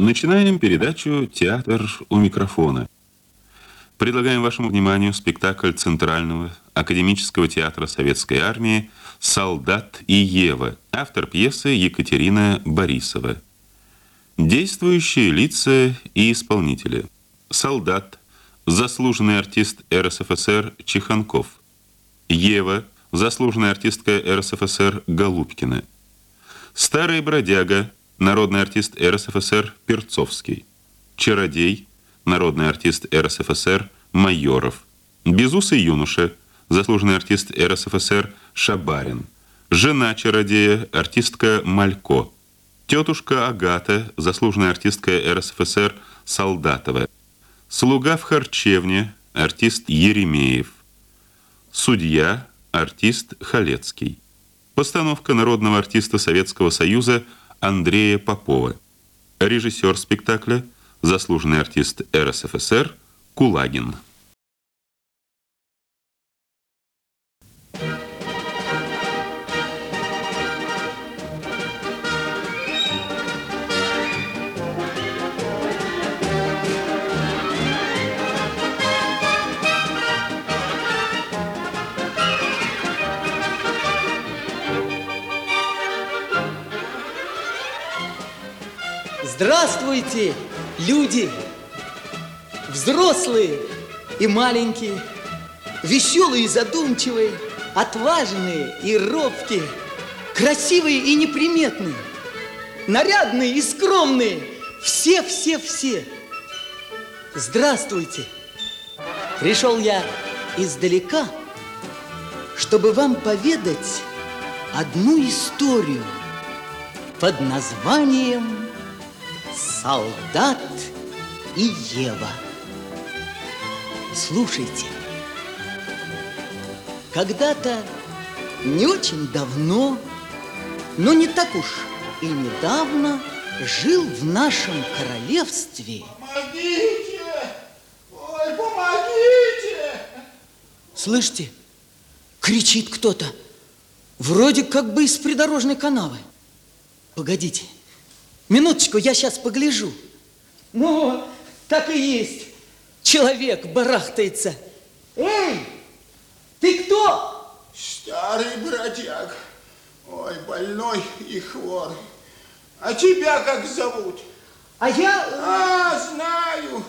Начинаем передачу «Театр у микрофона». Предлагаем вашему вниманию спектакль Центрального академического театра Советской Армии «Солдат и Ева», автор пьесы Екатерина Борисова. Действующие лица и исполнители. Солдат, заслуженный артист РСФСР Чеханков. Ева, заслуженная артистка РСФСР Голубкина. Старый бродяга, народный артист РСФСР Перцовский. Чародей, народный артист РСФСР Майоров. Безусый юноша, заслуженный артист РСФСР Шабарин. Жена чародея, артистка Малько. Тетушка Агата, заслуженная артистка РСФСР Солдатова. Слуга в харчевне, артист Еремеев. Судья, артист Халецкий. Постановка народного артиста Советского Союза Андрея Попова. Режиссер спектакля, заслуженный артист РСФСР Кулагин. Здравствуйте, люди! Взрослые и маленькие, веселые и задумчивые, отважные и робкие, красивые и неприметные, нарядные и скромные, все-все-все. Здравствуйте! Пришел я издалека, чтобы вам поведать одну историю под названием Солдат и Ева. Слушайте, когда-то не очень давно, но не так уж и недавно жил в нашем королевстве. Помогите! Ой, помогите! Слышите? Кричит кто-то. Вроде как бы из придорожной канавы. Погодите. Минуточку, я сейчас погляжу. Ну, так и есть. Человек барахтается. Эй, ты кто? Старый бродяг. Ой, больной и хворый. А тебя как зовут? А я... А, знаю.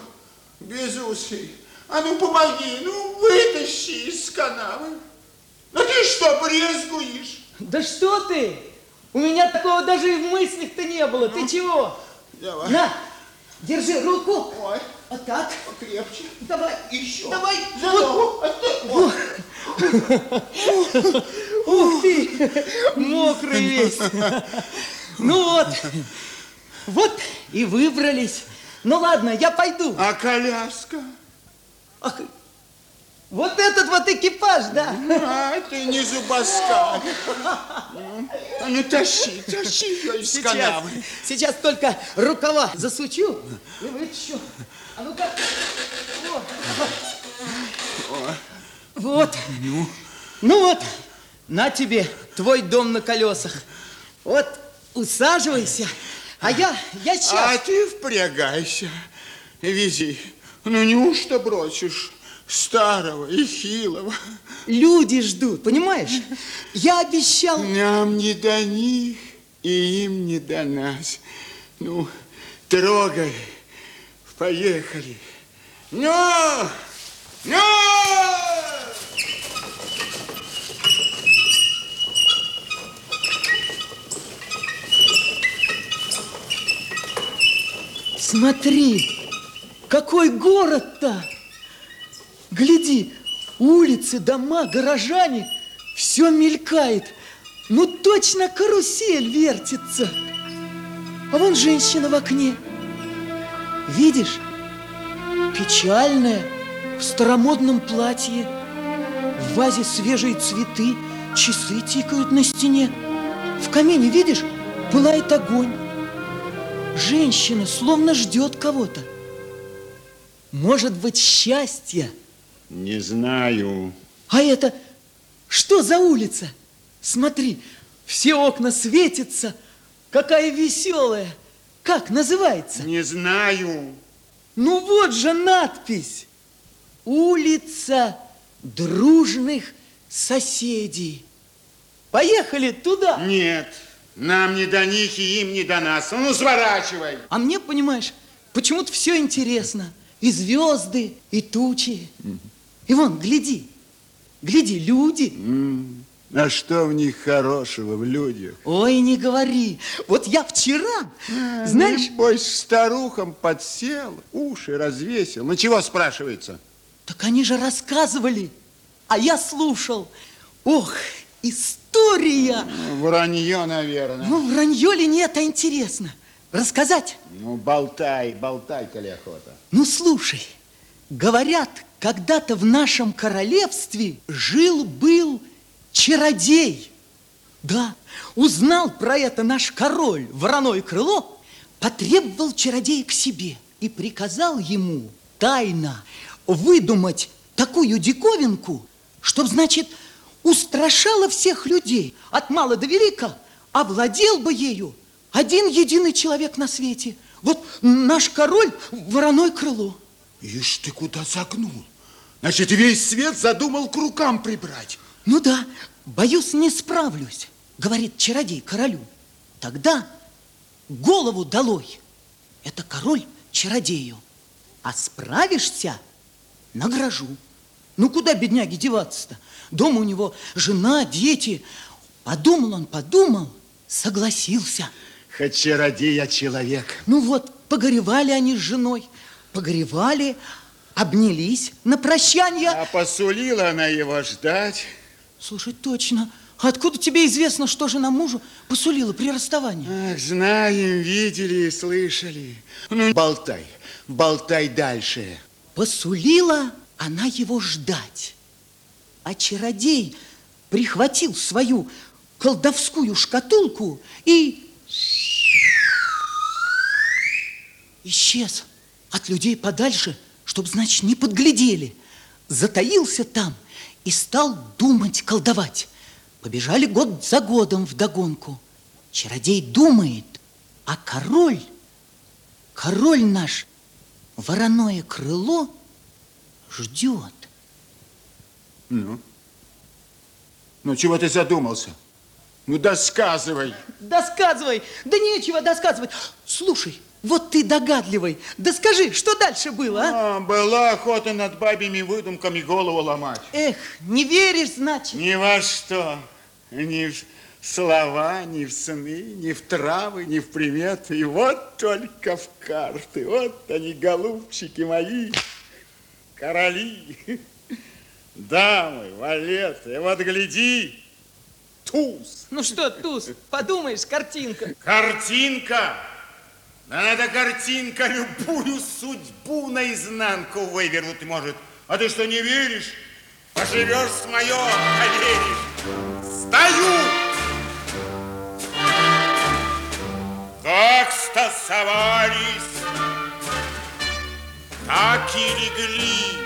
Безусый. А ну помоги, ну вытащи из канавы. Ну ты что, брезгуешь? Да что ты? У меня такого даже и в мыслях-то не было. Ты чего? Давай. На, держи руку. Ой, Вот так. покрепче. Давай. Еще. Давай. За ногу. Ой, Ух ты, мокрый весь. Ну вот, вот и выбрались. Ну ладно, я пойду. А коляска? Ах, вот этот вот экипаж, да? А, ты не зубоскаль. А ну тащи, тащи ее из Сейчас, канавы. сейчас только рукава засучу и вытащу. А ну-ка. Вот. Вот. Ну? вот, на тебе твой дом на колесах. Вот, усаживайся. А я, я сейчас... А ты впрягайся, вези. Ну неужто бросишь старого и хилого? Люди ждут, понимаешь? Я обещал... Нам не до них, и им не до нас. Ну, трогай, поехали. Ну, ну! Смотри, какой город-то! Гляди, улицы, дома, горожане, все мелькает. Ну, точно карусель вертится. А вон женщина в окне. Видишь? Печальная, в старомодном платье. В вазе свежие цветы, часы тикают на стене. В камине, видишь, пылает огонь. Женщина словно ждет кого-то. Может быть, счастье. Не знаю. А это что за улица? Смотри, все окна светятся. Какая веселая. Как называется? Не знаю. Ну вот же надпись. Улица дружных соседей. Поехали туда. Нет, нам не до них и им не до нас. Ну, сворачивай. А мне, понимаешь, почему-то все интересно. И звезды, и тучи. И вон, гляди, гляди, люди. А что в них хорошего, в людях? Ой, не говори. Вот я вчера, знаешь... Небось, старухам подсел, уши развесил. Ну, чего спрашивается? Так они же рассказывали, а я слушал. Ох, история. Вранье, наверное. Ну, вранье ли нет, а интересно. Рассказать? Ну, болтай, болтай, коли охота. Ну, слушай, говорят, когда-то в нашем королевстве жил-был чародей. Да, узнал про это наш король, вороное крыло, потребовал чародея к себе и приказал ему тайно выдумать такую диковинку, чтоб, значит, устрашала всех людей от мала до велика, овладел бы ею один единый человек на свете. Вот наш король вороное крыло. Ишь ты куда загнул. Значит, весь свет задумал к рукам прибрать. Ну да, боюсь, не справлюсь, говорит чародей королю. Тогда голову долой. Это король чародею. А справишься, награжу. Ну, куда бедняги деваться-то? Дома у него жена, дети. Подумал он, подумал, согласился. Хоть чародей, а человек. Ну вот, погоревали они с женой, погоревали, обнялись на прощание. А посулила она его ждать. Слушай, точно. Откуда тебе известно, что жена мужу посулила при расставании? Ах, знаем, видели и слышали. Ну, болтай, болтай дальше. Посулила она его ждать. А чародей прихватил свою колдовскую шкатулку и исчез от людей подальше, чтобы, значит, не подглядели. Затаился там и стал думать, колдовать. Побежали год за годом в догонку. Чародей думает, а король, король наш, вороное крыло ждет. Ну? Ну, чего ты задумался? Ну, досказывай. Досказывай. Да нечего досказывать. Слушай, вот ты догадливый. Да скажи, что дальше было, а? А, была охота над бабьими выдумками голову ломать. Эх, не веришь, значит? Ни во что. Ни в слова, ни в сны, ни в травы, ни в приметы. И вот только в карты. Вот они, голубчики мои, короли, дамы, валеты. Вот гляди, туз. Ну что, Туз, подумаешь, картинка. Картинка. Эта картинка любую судьбу наизнанку вывернуть может. А ты что, не веришь? Поживешь с мое, поверишь. Стою! Как стасовались, так и легли.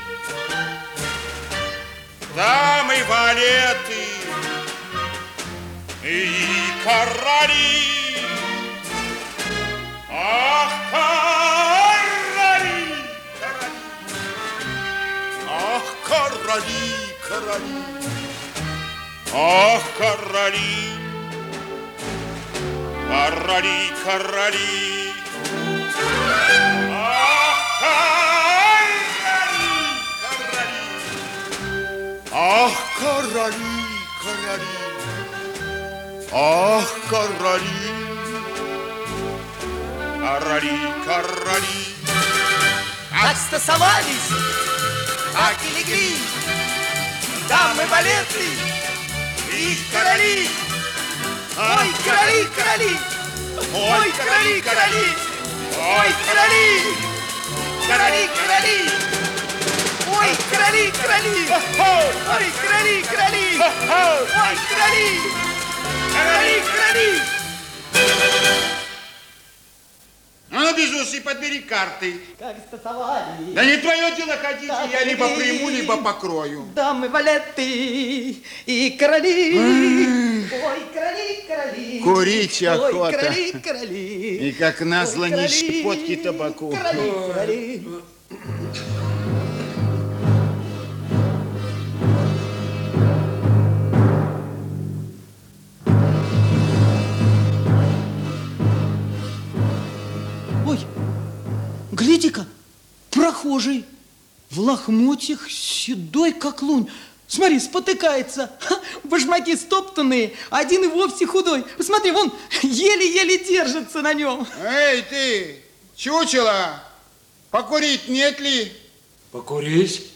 Дамы валеты и короли. Ах, короли, короли. Ах, короли, короли. Ах, короли. Короли, короли. Ах, короли, короли. Ах, короли, короли. Короли. Короли, короли. Как стасовались, так и легли. Дамы балеты и короли. Ой, короли, короли. Ой, короли, короли. Ой, короли. Короли, короли. Ой, короли, короли. Ой, короли, короли. Ой, короли. Короли, короли. Ну, безусый, подбери карты. Как стасовались. Да не твое дело ходить, Так я либо приму, либо покрою. Дамы валеты и короли. Ой, короли, короли. Курить Ой, охота. короли, короли. И как назло Ой, короли, щепотки табаку. Короли, короли. Прохожий в лохмотьях седой, как лунь. Смотри, спотыкается. Ха, башмаки стоптанные, один и вовсе худой. Посмотри, вон еле-еле держится на нем. Эй, ты, чучело, покурить нет ли? Покурить?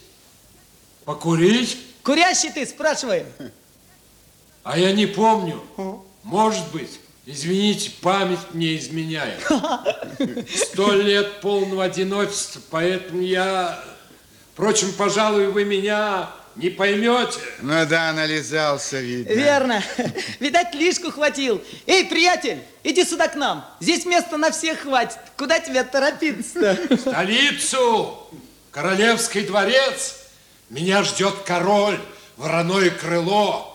Покурить? Курящий ты, спрашиваем. А я не помню. Может быть. Извините, память мне изменяет. Сто лет полного одиночества, поэтому я... Впрочем, пожалуй, вы меня не поймете. Ну да, нализался, видно. Верно. Видать, лишку хватил. Эй, приятель, иди сюда к нам. Здесь места на всех хватит. Куда тебя торопиться-то? Столицу! Королевский дворец! Меня ждет король, вороное крыло.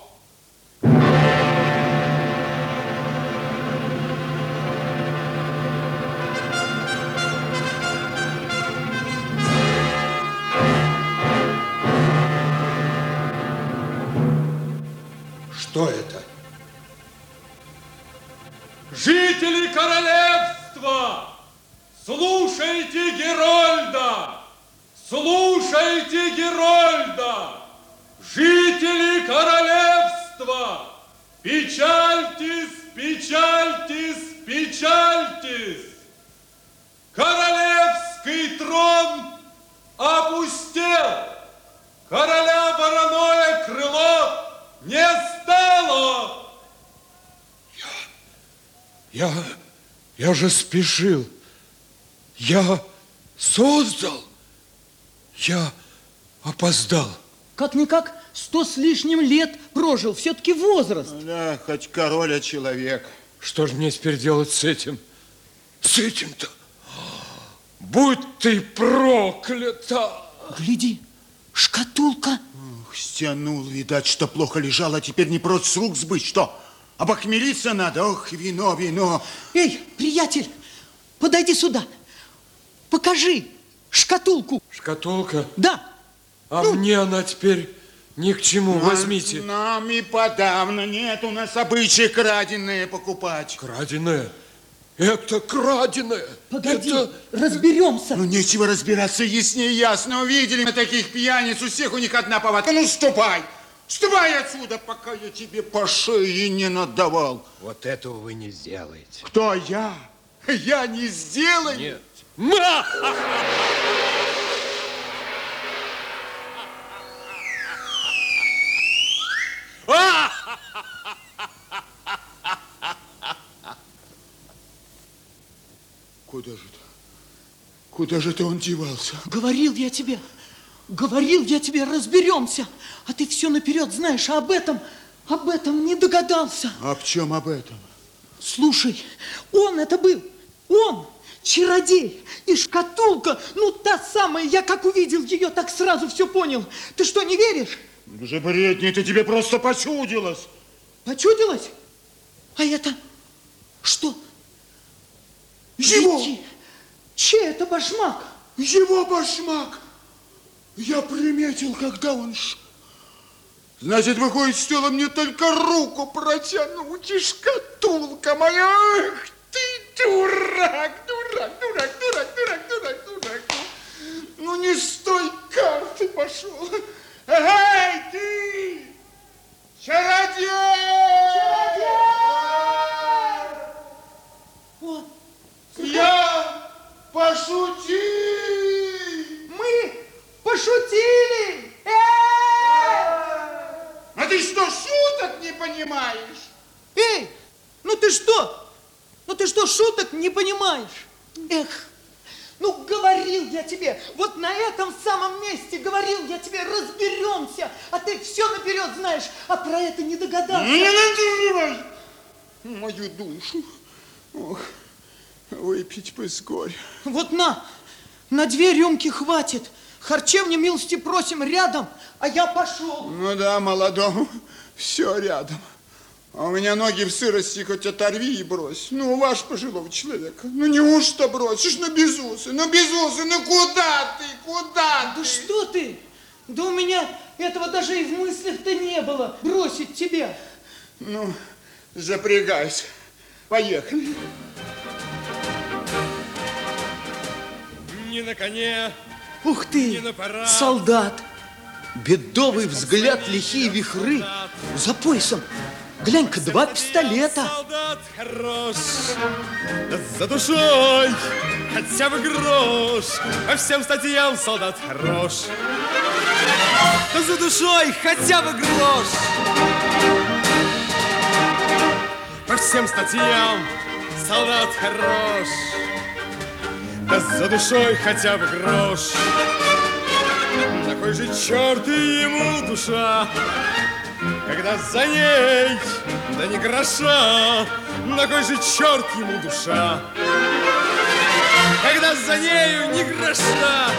Жители королевства! Слушайте Герольда! Слушайте Герольда! Жители королевства! Печальтесь, печальтесь, печальтесь! Королевский трон опустел! Короля вороное крыло не стало! Я, я же спешил. Я создал. Я опоздал. Как-никак сто с лишним лет прожил. Все-таки возраст. Да, хоть король, а человек. Что же мне теперь делать с этим? С этим-то? Будь ты проклята! Гляди, шкатулка. Ух, Стянул, видать, что плохо лежал, а теперь не прочь с рук сбыть. Что, обохмелиться надо? Ох, вино, вино. Эй, приятель, подойди сюда. Покажи шкатулку. Шкатулка? Да, А мне она теперь ни к чему. Возьмите. Нам и подавно нет у нас обычая краденые покупать. Краденое. Это краденое. погоди, Это... разберемся. Ну, нечего разбираться, яснее ясно. Увидели мы таких пьяниц, у всех у них одна повадка. Ну, ступай, ступай отсюда, пока я тебе по шее не надавал. Вот этого вы не сделаете. Кто я? Я не сделаю. Нет. Куда же ты? Куда же ты он девался? Говорил я тебе, говорил я тебе, разберемся. А ты все наперед знаешь, а об этом, об этом не догадался. А в чем об этом? Слушай, он это был, он, чародей, и шкатулка, ну та самая, я как увидел ее, так сразу все понял. Ты что, не веришь? Уже бредни, это тебе просто почудилось. Почудилось? А это что? Его! Чей это башмак? Его башмак! Я приметил, когда он ш... Значит, выходит, стоило мне только руку протянуть, и шкатулка моя. Ах ты, дурак, дурак, дурак, дурак, дурак, дурак, дурак. Ну, не с той карты пошел. Эй, ты! Чародей! Вот, Я пошутил! Пошутили! Э! А ты что, шуток не понимаешь? Эй, ну ты что? Ну ты что, шуток не понимаешь? Эх, ну говорил я тебе, вот на этом самом месте говорил я тебе, разберемся, а ты все наперед знаешь, а про это не догадался. Не надевай мою душу. Ох, выпить бы с горя. Вот на, на две рюмки хватит. Харчевни милости просим рядом, а я пошел. Ну да, молодому все рядом. А у меня ноги в сырости, хоть оторви и брось. Ну, ваш пожилого человека. Ну, неужто бросишь? Ну, без усы, ну, без усы, ну, куда ты, куда Да ты? что ты? Да у меня этого даже и в мыслях-то не было, бросить тебя. Ну, запрягайся. Поехали. Не на коне, Ух ты, солдат. Бедовый взгляд, лихие вихры. За поясом. Глянь-ка, два пистолета. солдат хорош. За душой хотя бы грош. По всем статьям солдат хорош. Да за душой хотя бы грош. По всем статьям солдат хорош. Да за душой хотя бы грош. На кой же черт и ему душа? Когда за ней, да не гроша, на кой же черт ему душа? Когда за нею не гроша,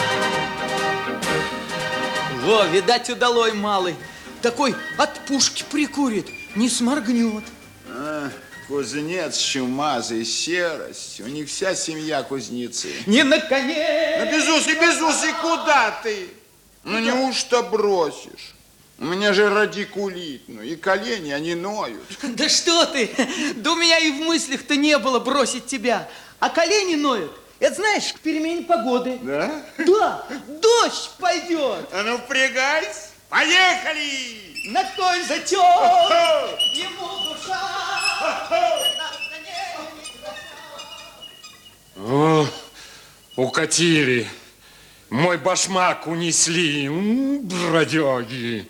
Во, видать, удалой малый. Такой от пушки прикурит, не сморгнет. А, кузнец чумазый, серость. У них вся семья кузнецы. Не на коне. Ну, без усы, без усы, куда ты? Ну, неужто бросишь? У меня же радикулит, ну, и колени, они ноют. Да что ты? Да у меня и в мыслях-то не было бросить тебя. А колени ноют. Это знаешь, к перемене погоды. Да? Да, дождь пойдет. А ну, впрягайся. Поехали! На той затек ему душа. О, укатили. Мой башмак унесли. Бродяги.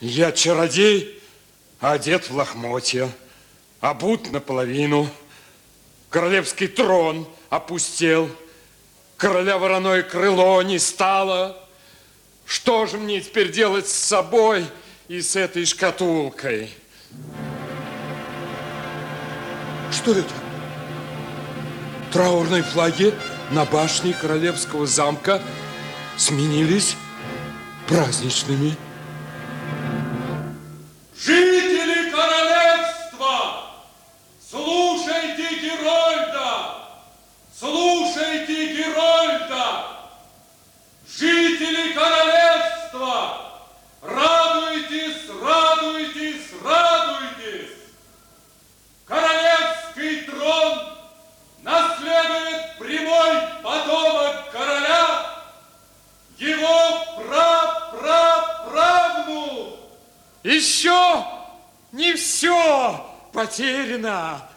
Я чародей, одет в лохмотья, обут наполовину. Королевский трон опустел. Короля вороное крыло не стало. Что же мне теперь делать с собой и с этой шкатулкой? Что это? Траурные флаги на башне королевского замка сменились праздничными. Жители королевства, слушайте Герольда! Слушайте Герольда! Жители королевства, радуйтесь, радуйтесь! Королевский трон наследует прямой потомок короля, его прапраправнук. Еще не все потеряно.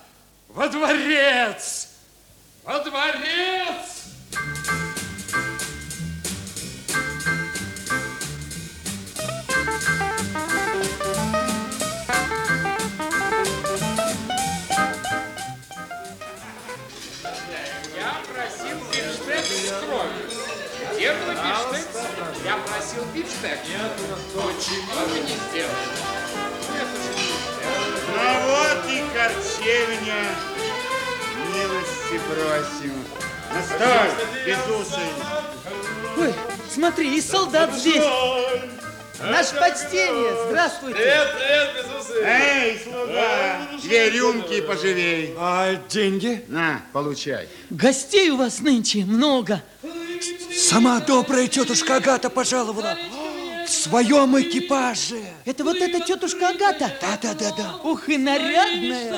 Во дворец! Во дворец! Я с кровью. Где был бифштекс? Я просил бифштекс. Почему вы не сделали? Ну вот и корчевня. Милости просим. Настой, безусый. Ой, смотри, и солдат здесь. Наше почтение. Здравствуйте. Эй, слуга, две рюмки поживей. А деньги? На, получай. Гостей у вас нынче много. Сама добрая тетушка Агата пожаловала. В своем экипаже. Это вот эта тетушка Агата? Да-да-да-да. Ух, и нарядная.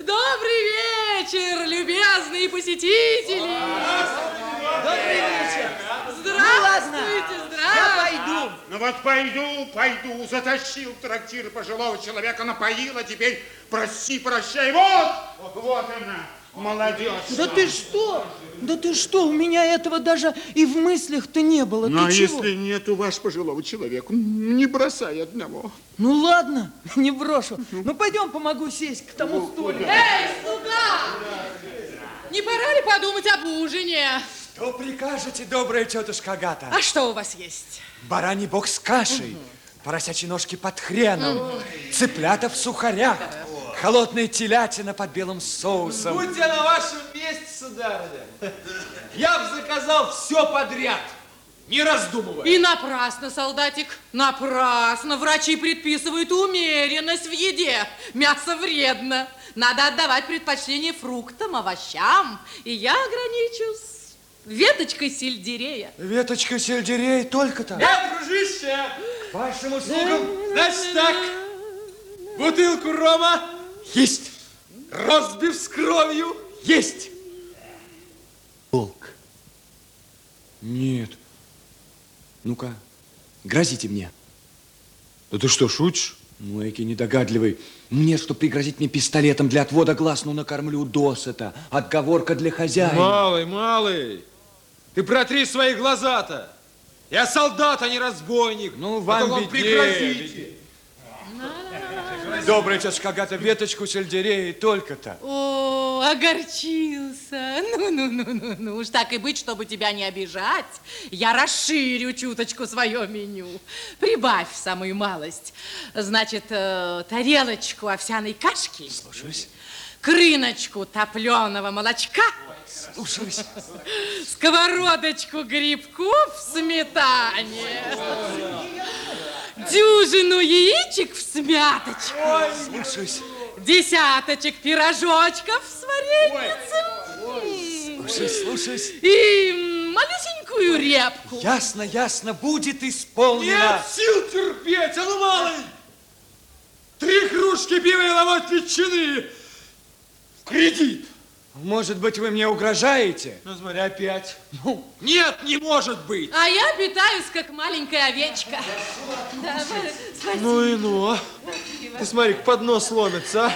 Добрый вечер, любезные посетители. Добрый вечер. Здравствуйте, Я здравствуйте. пойду. Ну вот пойду, пойду, затащил в трактир пожилого человека, напоил, а теперь прости, прощай. Вот, вот она, молодежь. Да ты что? Да ты что? У меня этого даже и в мыслях-то не было. Ну, а если нет у вас пожилого человека, не бросай одного. Ну ладно, не брошу. Ну пойдем помогу сесть к тому стулу. Эй, слуга! Не пора ли подумать об ужине? Что прикажете, добрая тетушка Агата? А что у вас есть? Бараний бок с кашей, поросячьи ножки под хреном, цыплята в сухарях, холодная телятина под белым соусом. Будь я на вашем месте, сударыня, я бы заказал все подряд. не раздумывая. И напрасно, солдатик, напрасно. Врачи предписывают умеренность в еде. Мясо вредно. Надо отдавать предпочтение фруктам, овощам. И я ограничусь веточкой сельдерея. Веточка сельдерей только-то. Я, дружище, К вашим услугам. значит так, бутылку рома есть, розбив с кровью есть. Волк. Нет. Ну-ка, грозите мне. Да ты что, шутишь? Ну, эки недогадливый. Мне, что пригрозить мне пистолетом для отвода глаз, ну, накормлю досыта. Отговорка для хозяина. Малый, малый, ты протри свои глаза-то. Я солдат, а не разбойник. Ну, А вам то вам виднее, пригрозите. Добрая тетушка Агата, веточку сельдерея и только-то. О, огорчился. Ну-ну-ну-ну-ну. Уж так и быть, чтобы тебя не обижать, я расширю чуточку свое меню. Прибавь самую малость. Значит, э, тарелочку овсяной кашки. Слушаюсь. Крыночку топленого молочка. Слушаюсь. Сковородочку грибков в сметане. Дюжину яичек в смяточку. Слушаюсь. Десяточек пирожочков с вареницем. Слушаюсь, слушаюсь. И малюсенькую репку. Ясно, ясно, будет исполнено. Нет сил терпеть, а ну малый. Три кружки пива и ломоть ветчины. В кредит. Может быть, вы мне угрожаете? Ну, смотри, опять. Ну, нет, не может быть. А я питаюсь, как маленькая овечка. Да, спасибо. Ну и ну. Ты смотри, поднос ломится, а.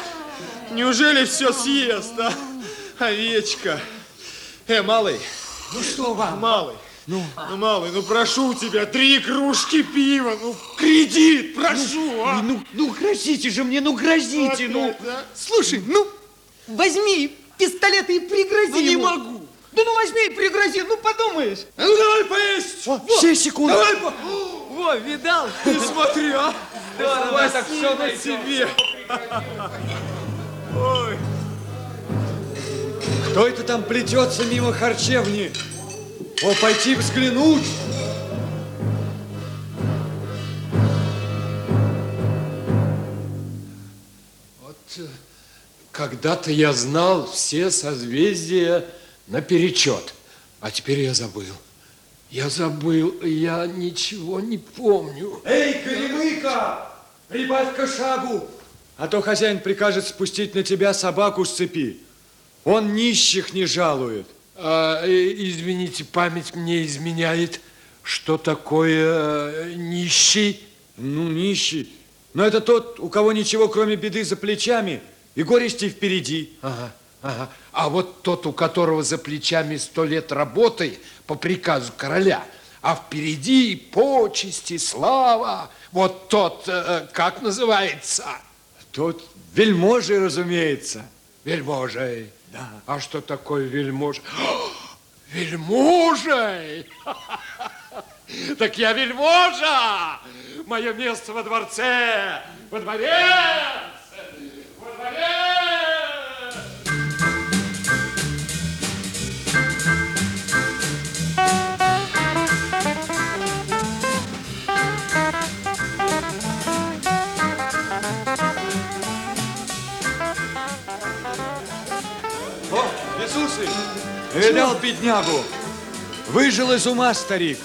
Неужели все съест, а? Овечка. Э, малый, Ну что вам? малый. Ну, ну, малый, ну прошу тебя, три кружки пива, ну, кредит, прошу, а. Ну, ну, грозите же мне, ну, грозите, ну. Опять, да? Слушай, ну, возьми пистолет и пригрози Ну, не ему. могу. Да ну, возьми и пригрози, ну, подумаешь. А ну, давай поесть. О, все, секунду. Давай, по... Во, видал? Ты смотри, а. Давай так все на себе. Ой. Кто это там плетется мимо харчевни? О, пойти взглянуть. Вот э, когда-то я знал все созвездия наперечет, а теперь я забыл. Я забыл, я ничего не помню. Эй, Горемыка, прибавь-ка шагу, а то хозяин прикажет спустить на тебя собаку с цепи. Он нищих не жалует. А, э, извините, память мне изменяет. Что такое э, нищий? Ну, нищий. Но это тот, у кого ничего, кроме беды за плечами и горести впереди. Ага, ага. А вот тот, у которого за плечами сто лет работы по приказу короля, а впереди почести, слава, вот тот, э, как называется? Тот вельможей, разумеется. Вельможей. Да. А что такое вельмож? Вельможей! Так я вельможа! Мое место во дворце! Во дворе! Видал беднягу. Выжил из ума старик.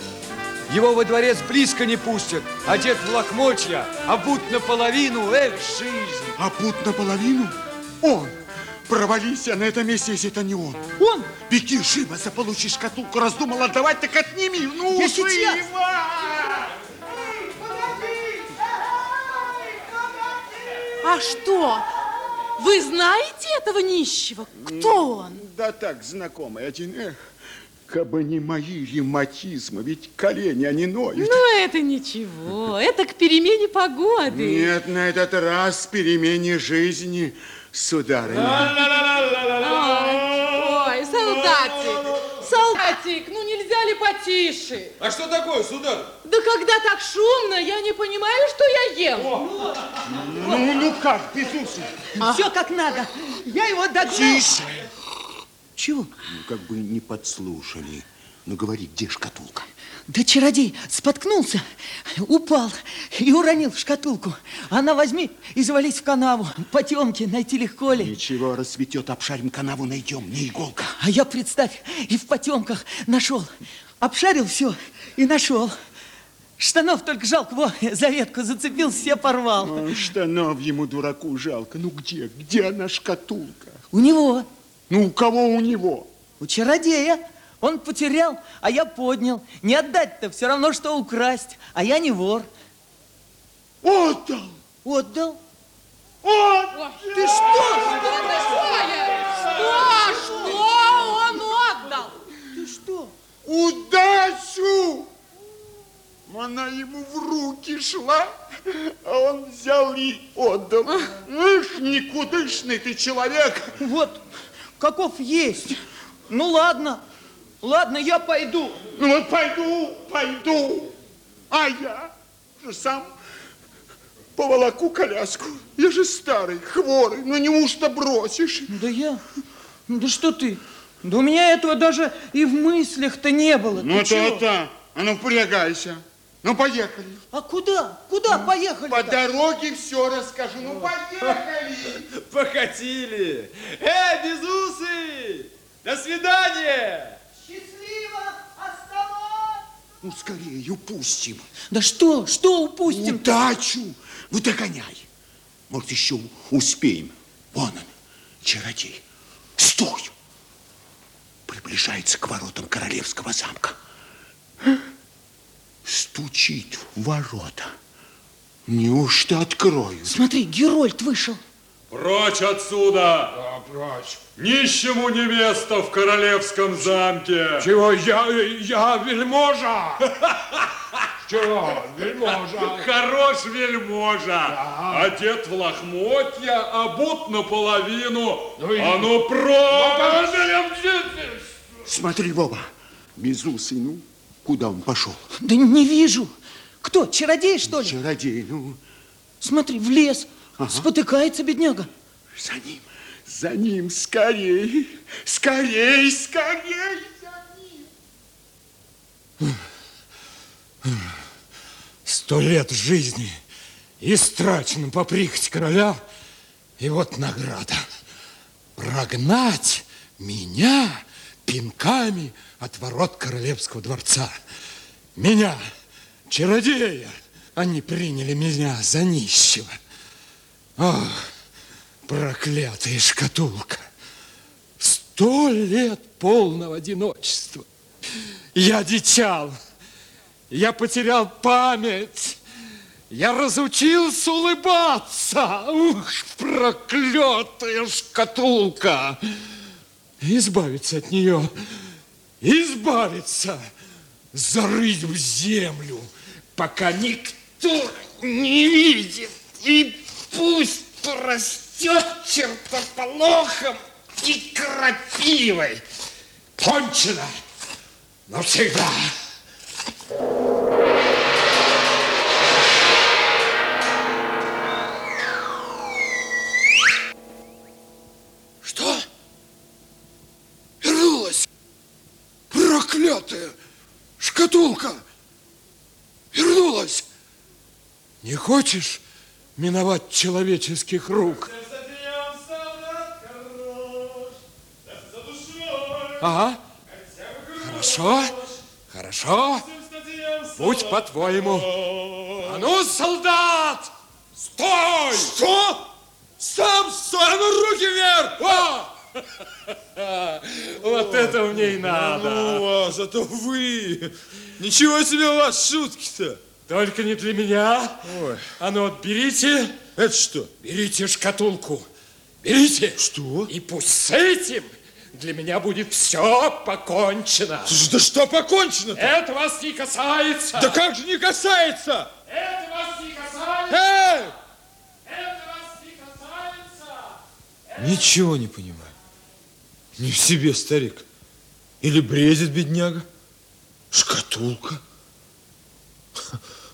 Его во дворец близко не пустят. Одет в лохмотья, обут наполовину. Эх, жизнь. А путь наполовину? Он! Провались я на этом месте, если это не он. Он? Беги живо, заполучишь шкатулку. Раздумал отдавать, так отними. Ну, Я сейчас. А что? Вы знаете этого нищего? Кто он? Да так, знакомый один. Эх, кабы не мои ревматизмы, ведь колени, они ноют. Ну, это ничего. Это к перемене погоды. Нет, на этот раз перемене жизни, сударыня. Ой, солдатик, солдатик, ну нельзя ли потише? А что такое, сударь? Да когда так шумно, я не понимаю, что я ем. Ну, ну как, Иисусе? Все как надо. Я его догнал. Тише. Чего? Ну, как бы не подслушали. Ну, говори, где шкатулка? Да чародей споткнулся, упал и уронил шкатулку. Она возьми и завались в канаву. Потемки найти легко ли? Ничего, рассветет, обшарим канаву, найдем, не иголка. А я, представь, и в потемках нашел. Обшарил все и нашел. Штанов только жалко, во, за ветку зацепился, все порвал. Ну, штанов ему, дураку, жалко. Ну, где, где она шкатулка? У него, Ну, у кого у него? у чародея. Он потерял, а я поднял. Не отдать-то все равно, что украсть. А я не вор. Отдал! Отдал. Отдал! Ты что? Что такое? Что? Что он отдал? Ты что? Удачу! Она ему в руки шла, а он взял и отдал. Эх, никудышный ты человек. Вот, каков есть. Ну, ладно. Ладно, я пойду. Ну вот пойду, пойду. А я же сам поволоку коляску. Я же старый, хворый. Ну неужто бросишь? Да я... Да что ты? Да у меня этого даже и в мыслях-то не было. Ну то-то. А ну впрягайся. Ну поехали. А куда? Куда поехали? По дороге все расскажу. Ну поехали. Покатили. Эй, безусы! До свидания! Счастливо! Оставай! Ну скорее, упустим. Да что? Что упустим? Удачу! Ну догоняй. Может, еще успеем. Вон он, чародей. Стой! Приближается к воротам королевского замка. Стучит в ворота. Неужто откроют? Смотри, Герольд вышел. Прочь отсюда! прочь. Нищему невеста в королевском замке. Чего, я, я вельможа? Чего, вельможа? Хорош вельможа. Одет в лохмотья, обут наполовину. Ну и- А ну прочь! Смотри, Вова, безусый, ну, куда он пошел? Да не вижу. Кто, чародей, что ли? Чародей, ну, Смотри, в лес. Спотыкается бедняга. за ним, за ним, скорей, скорей, скорей за ним. Сто лет жизни истрачено по прихоти короля, и вот награда. Прогнать меня пинками от ворот королевского дворца. Меня, чародея, они приняли меня за нищего. Ох, проклятая шкатулка. Сто лет полного одиночества. Я дичал. Я потерял память. Я разучился улыбаться. Ух, проклятая шкатулка. Избавиться от нее. Избавиться. Зарыть в землю, пока никто не видит. И пусть растет чертополохом и крапивой. Кончено навсегда. Что? Проклятая шкатулка! Вернулась! Не хочешь миновать человеческих рук? Ага. Хорошо, хорошо. Будь по-твоему. А ну, солдат! Стой! Что? Сам стой! А ну, руки вверх! О! Вот это мне и надо. Ну, а зато вы... Ничего себе у вас шутки-то. Только не для меня. Ой. А ну, берите, Это что? берите шкатулку. Берите. Что? И пусть с этим для меня будет все покончено. Да что покончено-то? Это вас не касается. Да как же не касается? Это вас не касается. Эй! Это вас не касается. Ничего не понимаю. Не в себе старик. Или бредит бедняга. Шкатулка.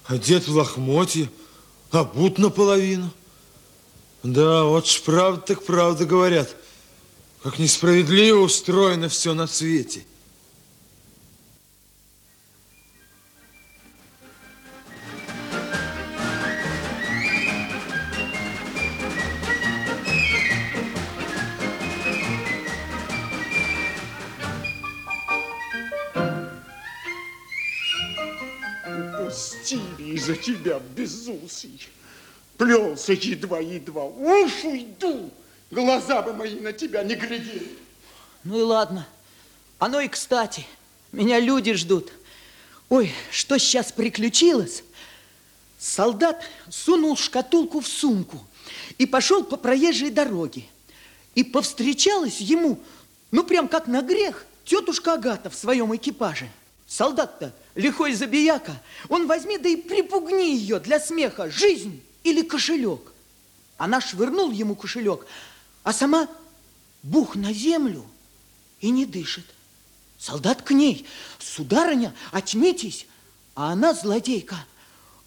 Одет в лохмотье, обут наполовину. Да, вот ж правда так правда говорят. Как несправедливо устроено все на свете. Тебя, безусый. Плелся едва-едва. Уж уйду. Глаза бы мои на тебя не глядели. Ну и ладно. Оно и кстати. Меня люди ждут. Ой, что сейчас приключилось? Солдат сунул шкатулку в сумку и пошел по проезжей дороге. И повстречалась ему, ну прям как на грех, тетушка Агата в своем экипаже. Солдат-то лихой забияка, он возьми да и припугни ее для смеха, жизнь или кошелек. Она швырнул ему кошелек, а сама бух на землю и не дышит. Солдат к ней, сударыня, очнитесь, а она, злодейка,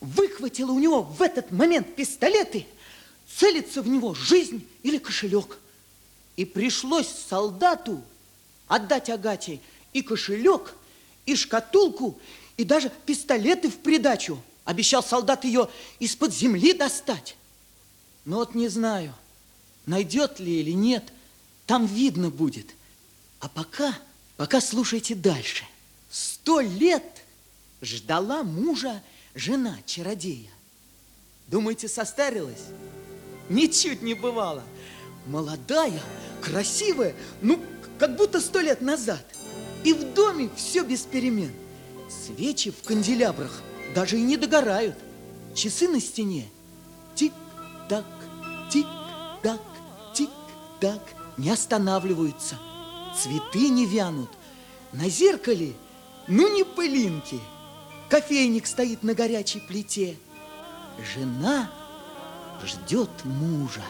выхватила у него в этот момент пистолеты, целится в него жизнь или кошелек. И пришлось солдату отдать Агате и кошелек, и шкатулку, и даже пистолеты в придачу. Обещал солдат ее из-под земли достать. Но вот не знаю, найдет ли или нет, там видно будет. А пока, пока слушайте дальше. Сто лет ждала мужа жена чародея. Думаете, состарилась? Ничуть не бывало. Молодая, красивая, ну, как будто сто лет назад. И в доме все без перемен. Свечи в канделябрах даже и не догорают. Часы на стене тик-так, тик-так, тик-так не останавливаются. Цветы не вянут. На зеркале, ну, не пылинки. Кофейник стоит на горячей плите. Жена ждет мужа.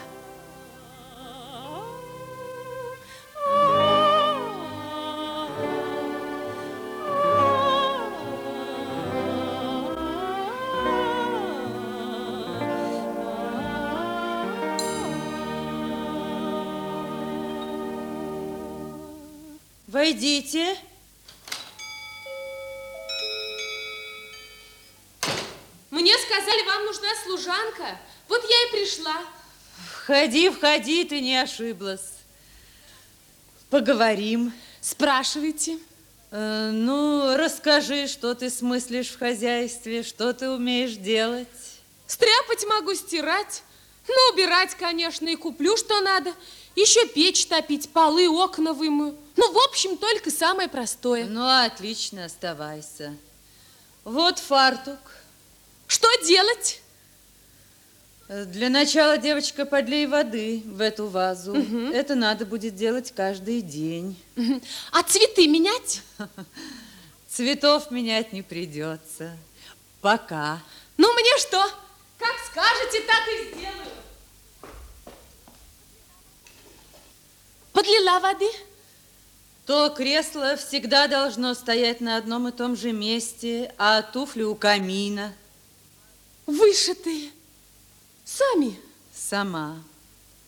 Войдите. Мне сказали, вам нужна служанка. Вот я и пришла. Входи, входи, ты не ошиблась. Поговорим. Спрашивайте. Э, ну, расскажи, что ты смыслишь в хозяйстве, что ты умеешь делать. Стряпать могу, стирать. Ну, убирать, конечно, и куплю, что надо. Еще печь топить, полы, окна вымою. Ну, в общем, только самое простое. Ну, отлично, оставайся. Вот фартук. Что делать? Для начала, девочка, подлей воды в эту вазу. Угу. Это надо будет делать каждый день. Угу. А цветы менять? Цветов менять не придется. Пока. Ну, мне что? Как скажете, так и сделаю. Подлила воды? То кресло всегда должно стоять на одном и том же месте, а туфли у камина. Вышитые. Сами? Сама.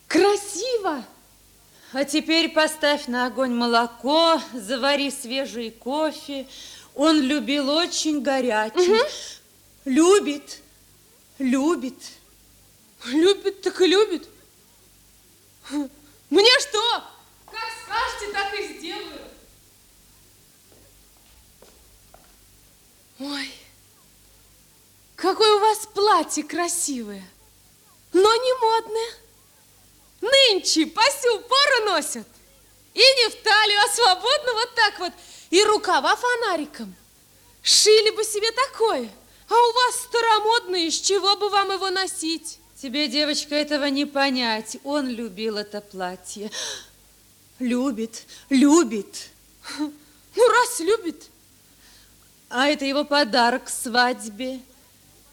Красиво. А теперь поставь на огонь молоко, завари свежий кофе. Он любил очень горячий. Угу. Любит, любит. Любит, так и любит. Мне что? Скажете, так и сделаю. Ой, какое у вас платье красивое, но не модное. Нынче по сю пору носят. И не в талию, а свободно вот так вот. И рукава фонариком. Шили бы себе такое. А у вас старомодное, из чего бы вам его носить? Тебе, девочка, этого не понять. Он любил это платье. Любит, любит. Ну, раз любит. А это его подарок к свадьбе.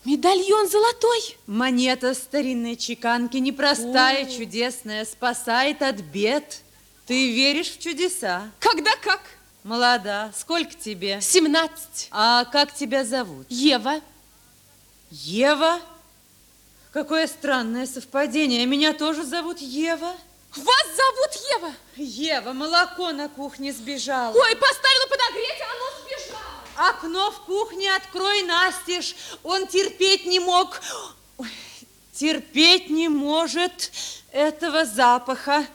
Медальон золотой. Монета старинной чеканки, непростая, О. чудесная, спасает от бед. Ты веришь в чудеса? Когда как? Молода. Сколько тебе? Семнадцать. А как тебя зовут? Ева. Ева? Какое странное совпадение. Меня тоже зовут Ева. Вас зовут Ева? Ева, молоко на кухне сбежало. Ой, поставила подогреть, а оно сбежало. Окно в кухне открой настежь. Он терпеть не мог. Ой, терпеть не может этого запаха.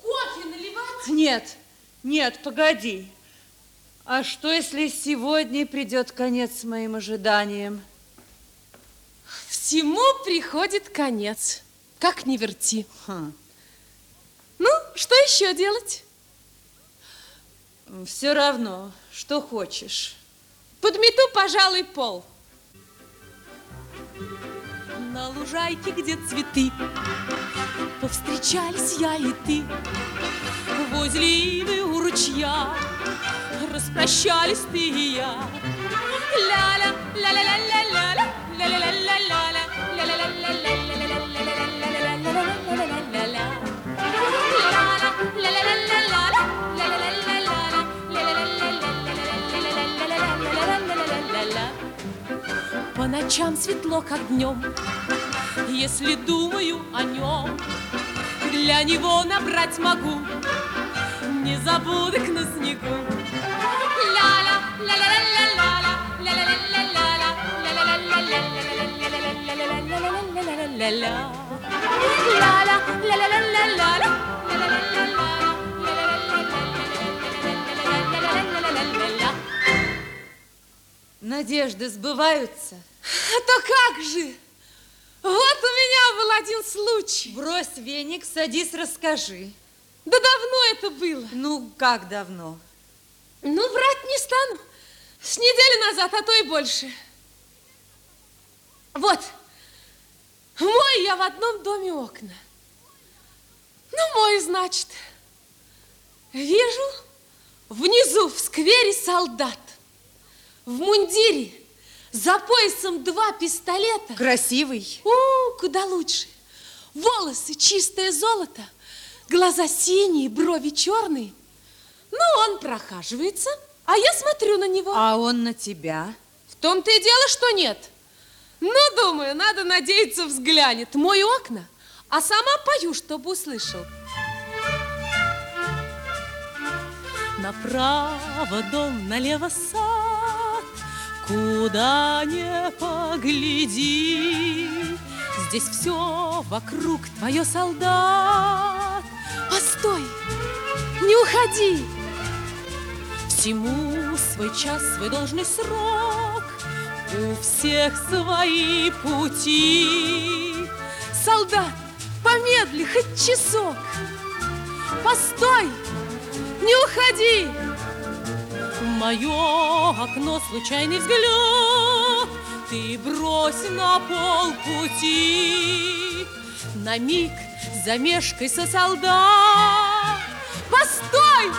Кофе наливать? Нет, нет, погоди. А что, если сегодня придет конец моим ожиданиям? Всему приходит конец, как ни верти. Ну, что еще делать? Все равно, что хочешь. Подмету, пожалуй, пол. На лужайке, где цветы, Повстречались я и ты. Возле ивы у ручья Распрощались ты и я. Ля-ля, ля-ля-ля-ля-ля, ля-ля-ля-ля-ля, По ночам светло, как днем, Если думаю о нем, Для него набрать могу Незабудок на снегу. Ля-ля, ля-ля-ля-ля-ля, ля-ля-ля-ля-ля, То как же? Вот у меня был один случай. Брось веник, садись, расскажи. Да давно это было. Ну, как давно? Ну, врать не стану. С недели назад, а то и больше. Вот, мой я в одном доме окна. Ну, мой, значит. Вижу внизу в сквере солдат в мундире за поясом два пистолета. Красивый. О, куда лучше. Волосы чистое золото, глаза синие, брови черные. Ну, он прохаживается, а я смотрю на него. А он на тебя? В том-то и дело, что нет. Ну, думаю, надо надеяться, взглянет. Мой окна, а сама пою, чтобы услышал. Направо дом, налево сад, Куда не погляди, Здесь все вокруг твое солдат. Постой, не уходи. Всему свой час, свой должный срок, У всех свои пути. Солдат, помедли хоть часок. Постой, не уходи. Мое окно случайный взгляд Ты брось на полпути. На миг замешкайся, солдат. Постой,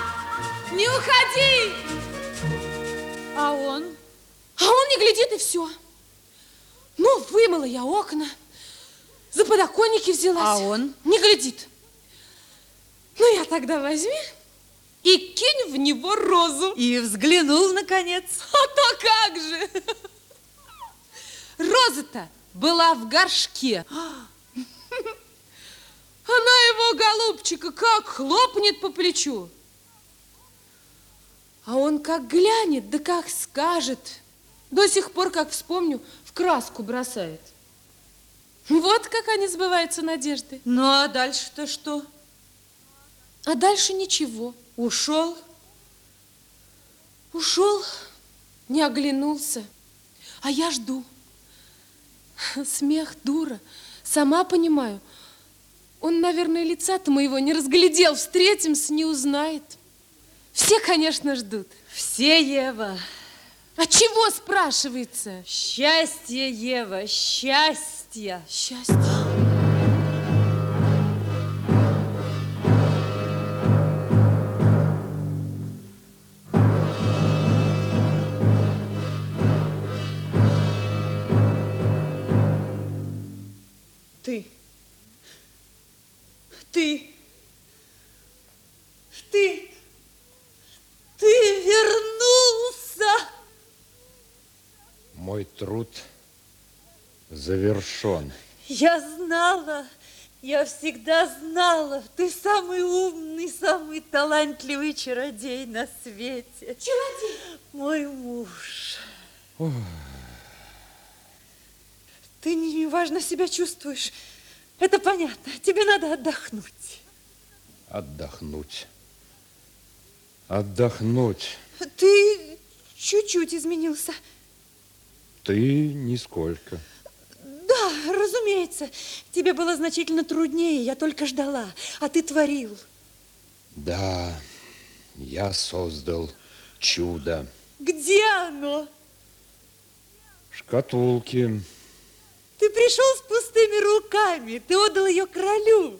не уходи. А он? А он не глядит и все. Ну, вымыла я окна, за подоконники взялась. А он? Не глядит. Ну, я тогда возьми и кинь в него розу. И взглянул, наконец. А то как же! Роза-то была в горшке. Она его, голубчика, как хлопнет по плечу. А он как глянет, да как скажет. До сих пор, как вспомню, в краску бросает. Вот как они сбываются надежды. Ну, а дальше-то что? А дальше ничего. Ушел? Ушел, не оглянулся. А я жду. Смех, дура. Сама понимаю. Он, наверное, лица-то моего не разглядел. Встретимся, не узнает. Все, конечно, ждут. Все, Ева. А чего спрашивается? Счастье, Ева, счастье. Счастье. Ты. Ты. Ты вернулся. Мой труд завершен. Я знала, я всегда знала, ты самый умный, самый талантливый чародей на свете. Чародей? Мой муж. Ох. Ты неважно себя чувствуешь. Это понятно. Тебе надо отдохнуть. Отдохнуть. Отдохнуть. Ты чуть-чуть изменился. Ты нисколько. Да разумеется. Тебе было значительно труднее, я только ждала, а ты творил. Да, я создал чудо. Где оно? Шкатулки. Ты пришел с пустыми руками, ты отдал ее королю.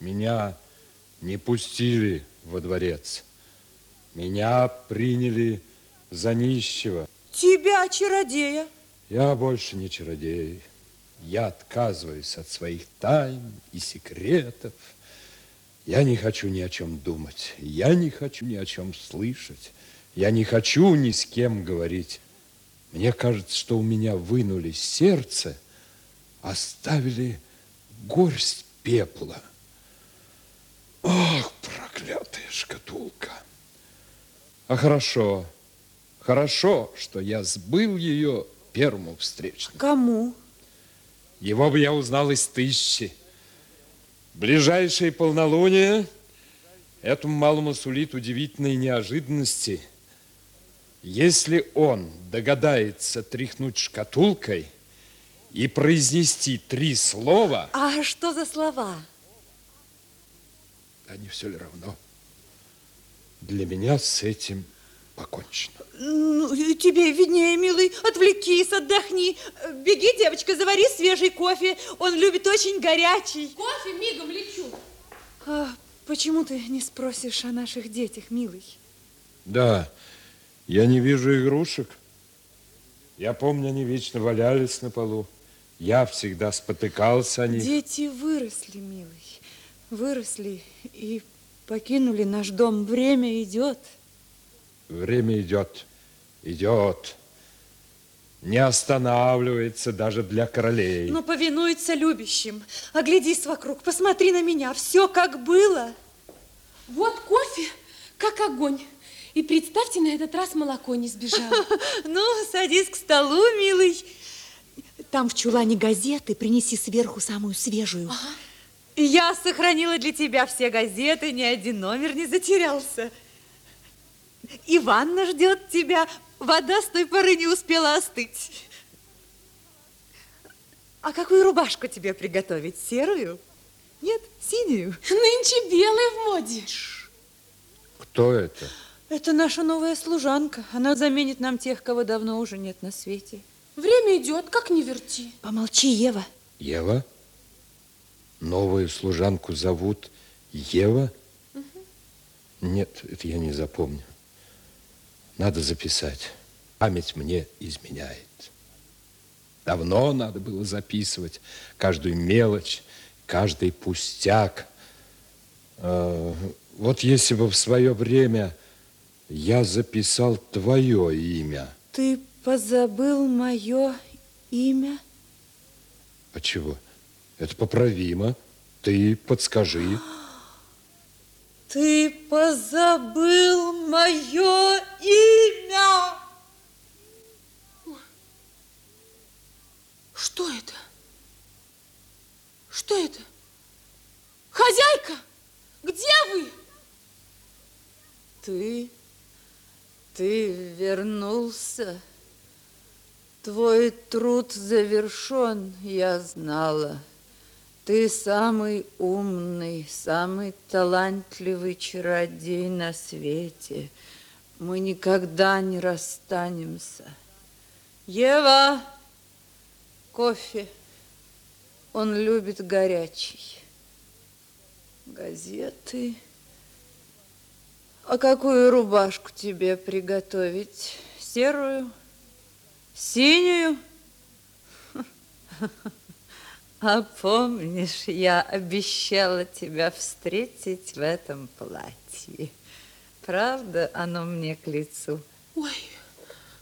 Меня не пустили во дворец. Меня приняли за нищего. Тебя, чародея. Я больше не чародей. Я отказываюсь от своих тайн и секретов. Я не хочу ни о чем думать. Я не хочу ни о чем слышать. Я не хочу ни с кем говорить. Мне кажется, что у меня вынули сердце, оставили горсть пепла. Ох, проклятая шкатулка! А хорошо, хорошо, что я сбыл ее первому встречному. Кому? Его бы я узнал из тысячи. Ближайшее полнолуние этому малому сулит удивительные неожиданности. Если он догадается тряхнуть шкатулкой и произнести три слова... А что за слова? Да не все ли равно? Для меня с этим покончено. Ну, тебе виднее, милый. Отвлекись, отдохни. Беги, девочка, завари свежий кофе. Он любит очень горячий. Кофе мигом лечу. А почему ты не спросишь о наших детях, милый? Да, я не вижу игрушек. Я помню, они вечно валялись на полу. Я всегда спотыкался о них. Дети выросли, милый. Выросли и покинули наш дом. Время идет. Время идет, идет. Не останавливается даже для королей. Но повинуется любящим. Оглядись вокруг, посмотри на меня. Все как было. Вот кофе, как огонь. И представьте, на этот раз молоко не сбежало. Ну, садись к столу, милый. Там в чулане газеты, принеси сверху самую свежую. Ага. Я сохранила для тебя все газеты, ни один номер не затерялся. И ванна ждет тебя. Вода с той поры не успела остыть. А какую рубашку тебе приготовить? Серую? Нет, синюю. Нынче белая в моде. Кто это? Это наша новая служанка. Она заменит нам тех, кого давно уже нет на свете. Время идет, как не верти. Помолчи, Ева. Ева? Новую служанку зовут Ева? Угу. Нет, это я не запомню. Надо записать. Память мне изменяет. Давно надо было записывать каждую мелочь, каждый пустяк. А, вот если бы в свое время я записал твое имя. Ты позабыл мое имя? А чего? Это поправимо. Ты подскажи. Ты позабыл мое имя. Что это? Что это? Хозяйка, где вы? Ты, ты вернулся. Твой труд завершен, я знала. Ты самый умный, самый талантливый чародей на свете. Мы никогда не расстанемся. Ева, кофе. Он любит горячий. Газеты. А какую рубашку тебе приготовить? Серую? Синюю? А помнишь, я обещала тебя встретить в этом платье. Правда, оно мне к лицу? Ой,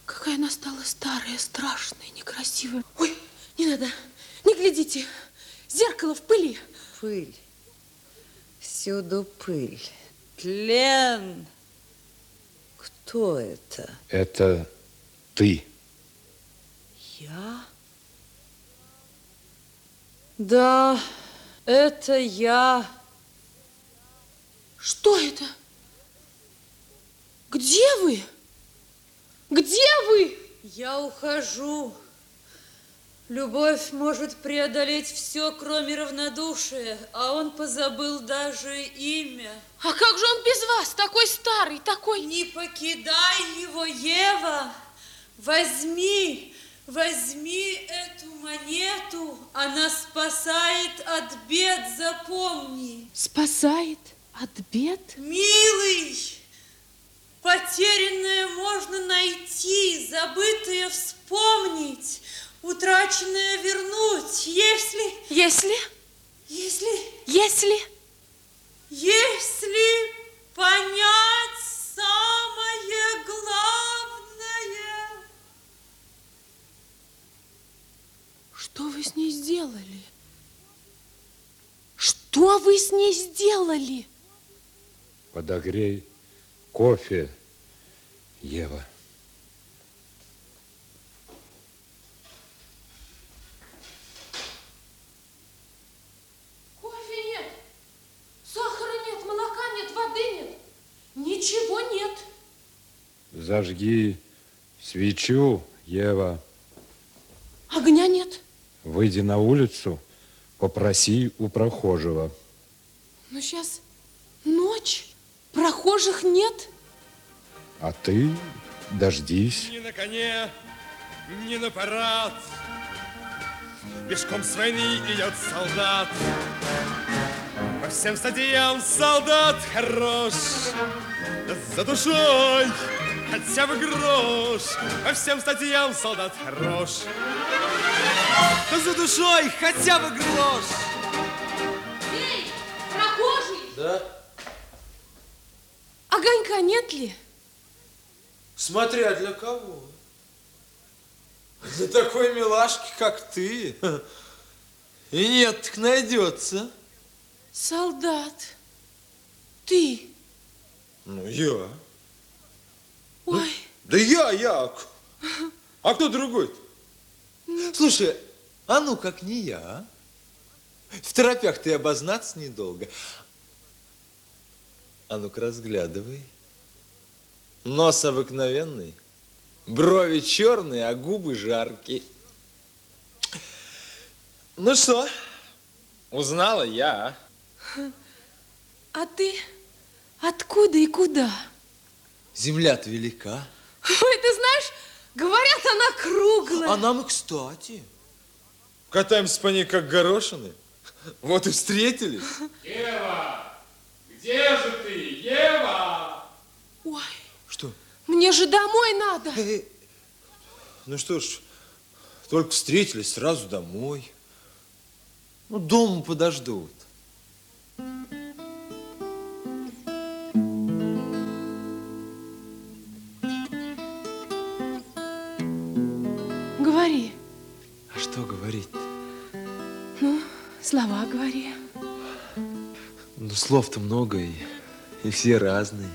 какая она стала старая, страшная, некрасивая. Ой, не надо, не глядите. Зеркало в пыли. Пыль. Всюду пыль. Тлен. Кто это? Это ты. Я? Да, это я. Что это? Где вы? Где вы? Я ухожу. Любовь может преодолеть все, кроме равнодушия, а он позабыл даже имя. А как же он без вас, такой старый, такой... Не покидай его, Ева! Возьми, возьми эту монету, она спасает от бед, запомни. Спасает от бед? Милый, потерянное можно найти, забытое вспомнить, утраченное вернуть, если... Если? Если... Если? Если понять самое главное. Что вы с ней сделали? Что вы с ней сделали? Подогрей кофе, Ева. Кофе нет, сахара нет, молока нет, воды нет. Ничего нет. Зажги свечу, Ева. Огня нет. Выйди на улицу, попроси у прохожего. Но сейчас ночь, прохожих нет. А ты дождись. Ни на коне, ни на парад. Пешком с войны идет солдат. По всем стадиям солдат хорош. За душой хотя бы грош. По всем статьям солдат хорош. За душой хотя бы грош. Эй, прохожий! Да? Огонька нет ли? Смотря для кого. Для такой милашки, как ты. И нет, так найдется. Солдат, ты. Ну, я. Ой. Да я, я. А кто другой -то? Слушай, а ну как не я, а? В торопях ты обознаться недолго. А ну-ка разглядывай. Нос обыкновенный, брови черные, а губы жаркие. Ну что, узнала я, а? А ты откуда и куда? Земля-то велика. Ой, ты знаешь, говорят, она круглая. А нам и кстати. Катаемся по ней, как горошины. Вот и встретились. Ева, где же ты, Ева? Ой, Что? мне же домой надо. Ну что ж, только встретились, сразу домой. Ну, дома подождут. Говори. Слова говори. Ну, слов-то много, и, и все разные.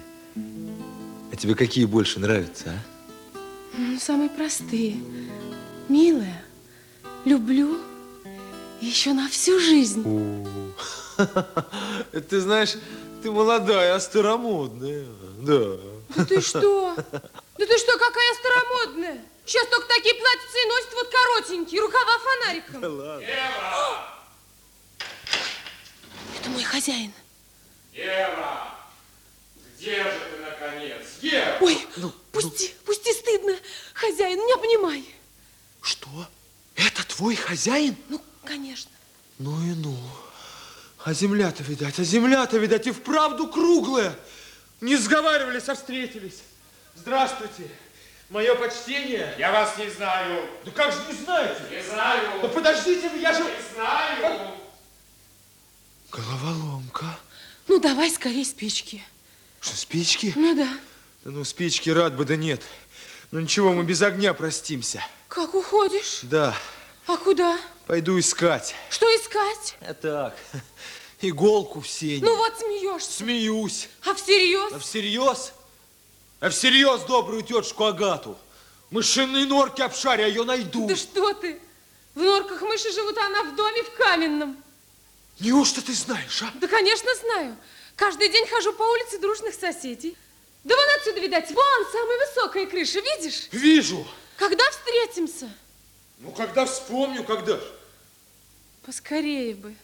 А тебе какие больше нравятся, а? Ну, самые простые. Милая, люблю, и еще на всю жизнь. Ты знаешь, ты молодая, а старомодная. Да. Да ты что? Да ты что, какая старомодная? Сейчас только такие платьицы и носят вот коротенькие, рукава фонариком. Ладно. Это мой хозяин. Ева, где же ты, наконец? Ева! Ой, пусти, пусти, стыдно. Хозяин, не обнимай. Что? Это твой хозяин? Ну, конечно. Ну и ну. А земля-то, видать, а земля-то, видать, и вправду круглая. Не сговаривались, а встретились. Здравствуйте. Мое почтение. Я вас не знаю. Да как же не знаете? Не знаю. Да подождите, я же... Не знаю. Головоломка. Ну, давай скорее спички. Что, спички? Ну да. Да ну, спички рад бы, да нет. Ну ничего, мы без огня простимся. Как уходишь? Да, А куда? пойду искать. Что искать? А так, иголку в сене. Ну вот смеешься. Смеюсь. А всерьез? А всерьез? А всерьез добрую тетушку Агату. Мышиные норки обшаря, ее найду. Да что ты? В норках мыши живут, а она в доме в каменном. Неужто ты знаешь, а? Да, конечно, знаю. Каждый день хожу по улице дружных соседей. Да вон отсюда, видать, вон самая высокая крыша, видишь? Вижу. Когда встретимся? Ну, когда вспомню, когда ж? Поскорее бы.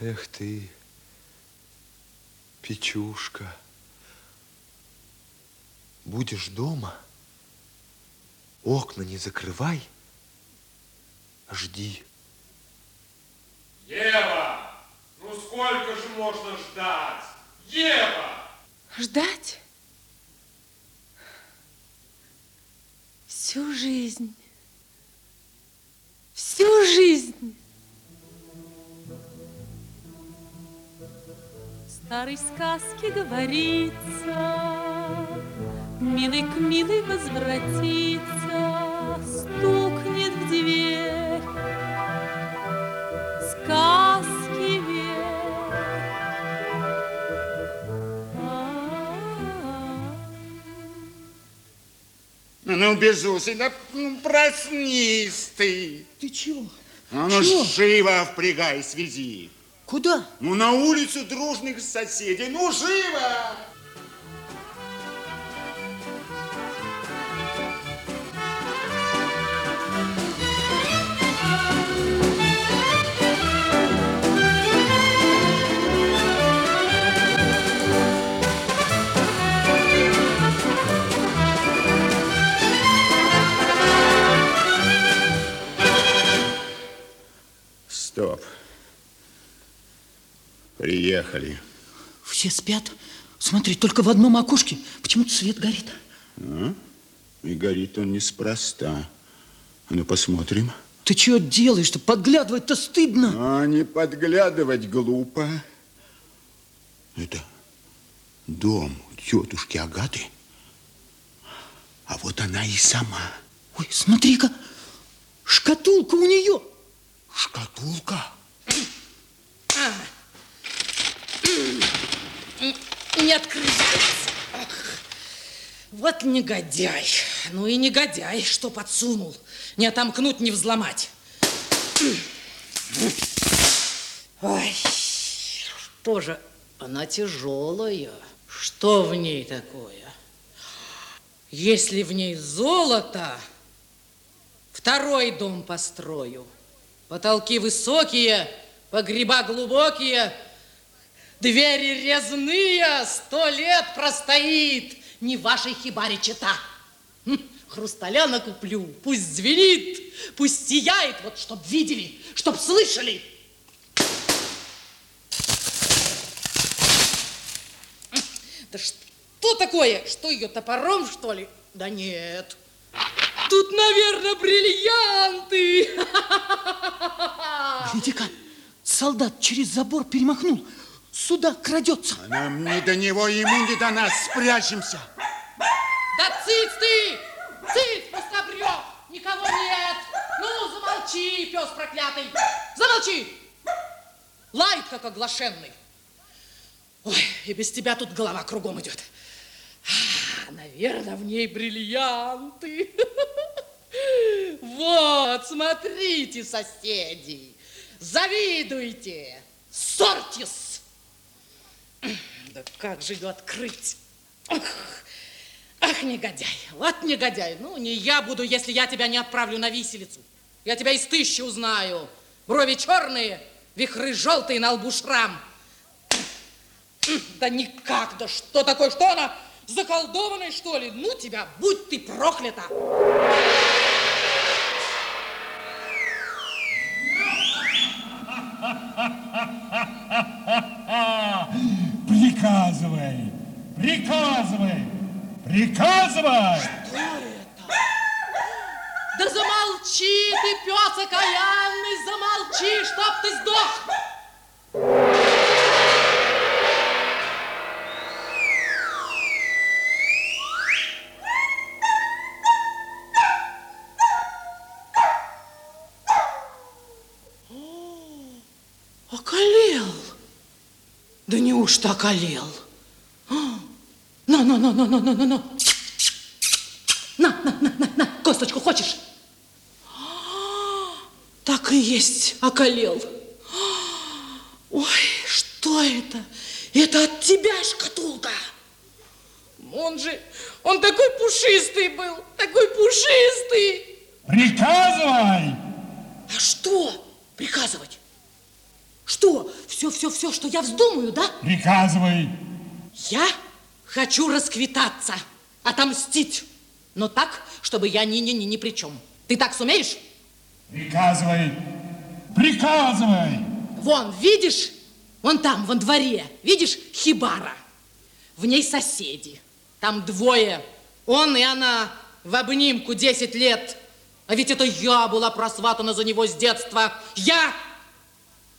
Эх ты, Печушка. Будешь дома, окна не закрывай, жди. Ева, ну сколько же можно ждать? Ева! Ждать? Всю жизнь. Всю жизнь. В старой сказке говорится, Милый к милой возвратится, Стукнет Ну, безусый, да ну, проснись ты. Ты чего? А ну, Чего? живо впрягай, свези. Куда? Ну, на улицу дружных соседей. Ну, живо! Приехали. Все спят. Смотри, только в одном окошке почему-то свет горит. А? И горит он неспроста. А ну, посмотрим. Ты чего делаешь-то? Подглядывать-то стыдно. А не подглядывать глупо. Это дом тетушки Агаты. А вот она и сама. Ой, смотри-ка, шкатулка у нее. Шкатулка? Не открывается. Вот негодяй. Ну и негодяй, что подсунул. Не отомкнуть, не взломать. Ой, что же, она тяжелая. Что в ней такое? Если в ней золото, второй дом построю. Потолки высокие, погреба глубокие, двери резные, сто лет простоит. Не вашей хибаре чита. Хм, Хрусталя накуплю, пусть звенит, пусть сияет, вот чтоб видели, чтоб слышали. Да что такое? Что ее топором, что ли? Да нет. Тут, наверное, бриллианты. Гляди-ка, солдат через забор перемахнул. Сюда крадется. А нам не до него, ему не до нас. Спрячемся. Да цыц ты! Цыц, пустобрёк! Никого нет! Ну, замолчи, пес проклятый! Замолчи! Лает, как оглашенный. Ой, и без тебя тут голова кругом идет. А, наверное, в ней бриллианты. Вот, смотрите, соседи, завидуйте, ссорьтесь. Да как же ее открыть? Ах, ах, негодяй, вот негодяй. Ну, не я буду, если я тебя не отправлю на виселицу. Я тебя из тысячи узнаю. Брови черные, вихры желтые, на лбу шрам. Да никак, да что такое, что она, заколдованная, что ли? Ну тебя, будь ты проклята. Приказывай! Приказывай! Приказывай! Да замолчи ты, пес окаянный, замолчи, чтоб ты сдох. Да неужто околел? А, На, на, на, на, на, на, на, на. На, на, на, на, на, косточку хочешь? А, Так и есть, околел. А, Ой, что это? Это от тебя шкатулка. Он же, он такой пушистый был, такой пушистый. Приказывай! А что приказывать? Что? Все, все, все, что я вздумаю, да? Приказывай! Я хочу расквитаться, отомстить. Но так, чтобы я ни-ни-ни ни при чем. Ты так сумеешь? Приказывай! Приказывай! Вон, видишь? Вон там, во дворе. Видишь, хибара. В ней соседи. Там двое. Он и она в обнимку 10 лет. А ведь это я была просватана за него с детства. Я!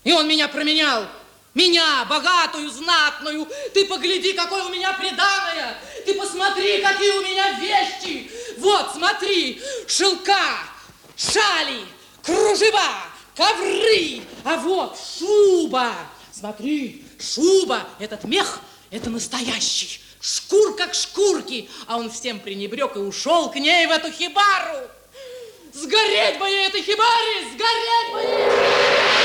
И он меня променял. Меня, богатую, знатную. Ты погляди, какое у меня преданное. Ты посмотри, какие у меня вещи. Вот, смотри, шелка, шали, кружева, ковры. А вот шуба. Смотри, шуба, этот мех, это настоящий. Шкур как шкурки. А он всем пренебрег и ушел к ней в эту хибару. Сгореть моей этой хибаре! Сгореть моей! О,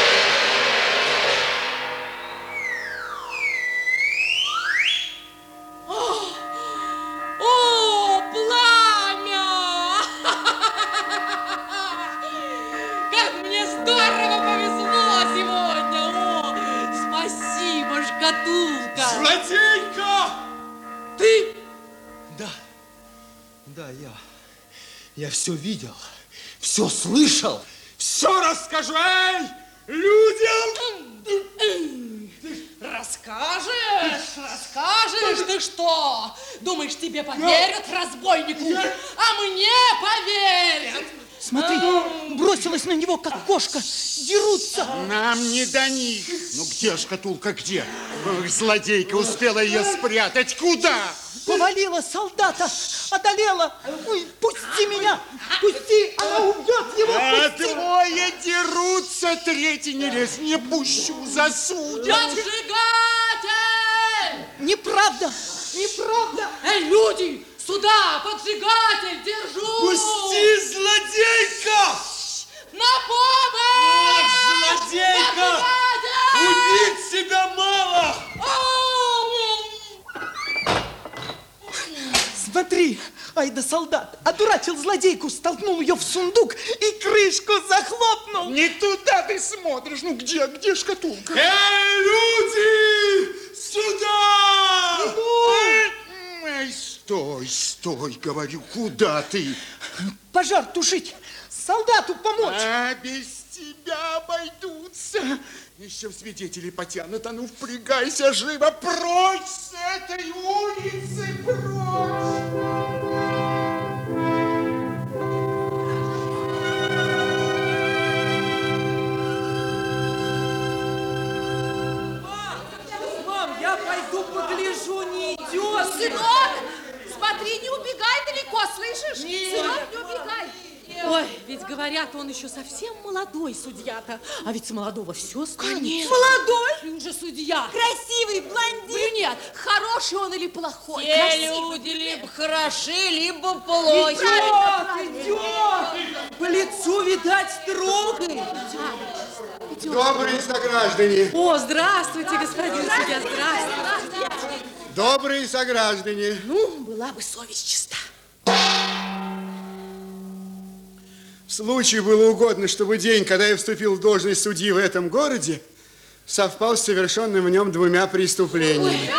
Злодейка! Ты? Да, да, я. Я все видел, все слышал, все расскажу. Эй, людям! Расскажешь, расскажешь, ты что? Думаешь, тебе поверят разбойнику? А мне поверят. Смотри, бросилась на него, как кошка. Дерутся. Нам не до них. Ну где шкатулка, где? Ох, злодейка успела ее спрятать. Куда? Повалила солдата, одолела. Ой, пусти меня, пусти, она убьет его, А пусти. двое дерутся, третий не лез. Не пущу, засудят. Поджигатель! Неправда, неправда. Эй, люди, сюда, поджигатель, держу! Пусти, злодейка! На помощь! Ах, злодейка! Убить себя мало! Смотри, ай да солдат, одурачил злодейку, столкнул ее в сундук и крышку захлопнул. Не туда ты смотришь. Ну где, где шкатулка? Эй, люди! Сюда! Эй, стой, стой, говорю, куда ты? Пожар тушить, солдату помочь. А без тебя обойдутся. Еще свидетели потянут, а ну впрягайся живо, прочь с этой улицы, прочь! Мам, я пойду погляжу, не идет. Сынок, смотри, не убегай далеко, слышишь? Нет. Сынок, не убегай. Ой, ведь говорят, он еще совсем молодой судья-то. А ведь с молодого все станет. Конечно. Молодой? И уже судья. Красивый блондин. Брюнет. Хороший он или плохой? Те Красивый. люди либо хороши, либо плохи. Идет, идет. По лицу, видать, строгой. Добрые сограждане, О, здравствуйте, господин судья, здравствуйте. Добрые сограждане. Ну, была бы совесть чиста. Случаю было угодно, чтобы день, когда я вступил в должность судьи в этом городе, совпал с совершенным в нем двумя преступлениями.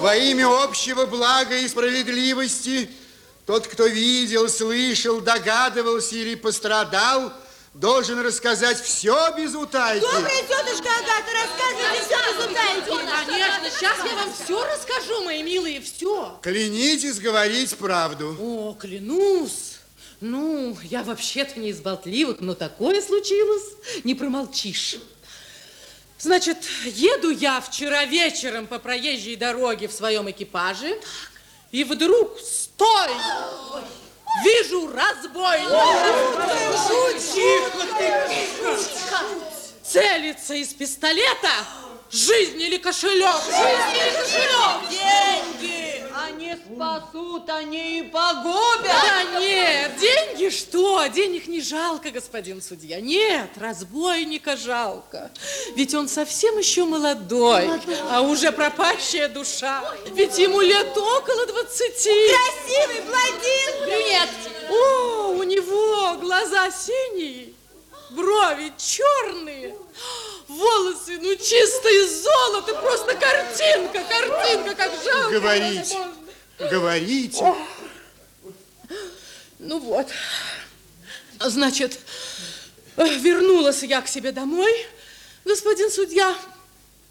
Во имя общего блага и справедливости тот, кто видел, слышал, догадывался или пострадал, должен рассказать все без утайки. Добрая тетушка Агата, рассказывайте все без утайки. Конечно, сейчас я вам все расскажу, мои милые, все. Клянитесь говорить правду. О, клянусь. Ну, я вообще-то не из болтливых, но такое случилось, не промолчишь. Значит, еду я вчера вечером по проезжей дороге в своем экипаже, и вдруг, стой, вижу разбойника. Тихо ты, Целится из пистолета, жизнь или кошелек? Жизнь или кошелек? Деньги, а не спасут, они и погубят. Да нет, деньги что? Денег не жалко, господин судья. Нет, разбойника жалко. Ведь он совсем еще молодой, молодой. а уже пропащая душа. Ведь ему лет около двадцати. Красивый блондин, брюнет. О, у него глаза синие, брови черные, волосы, ну, чистое золото, просто картинка, картинка, как жалко. Говорите, говорите. Ну вот, значит, вернулась я к себе домой, господин судья,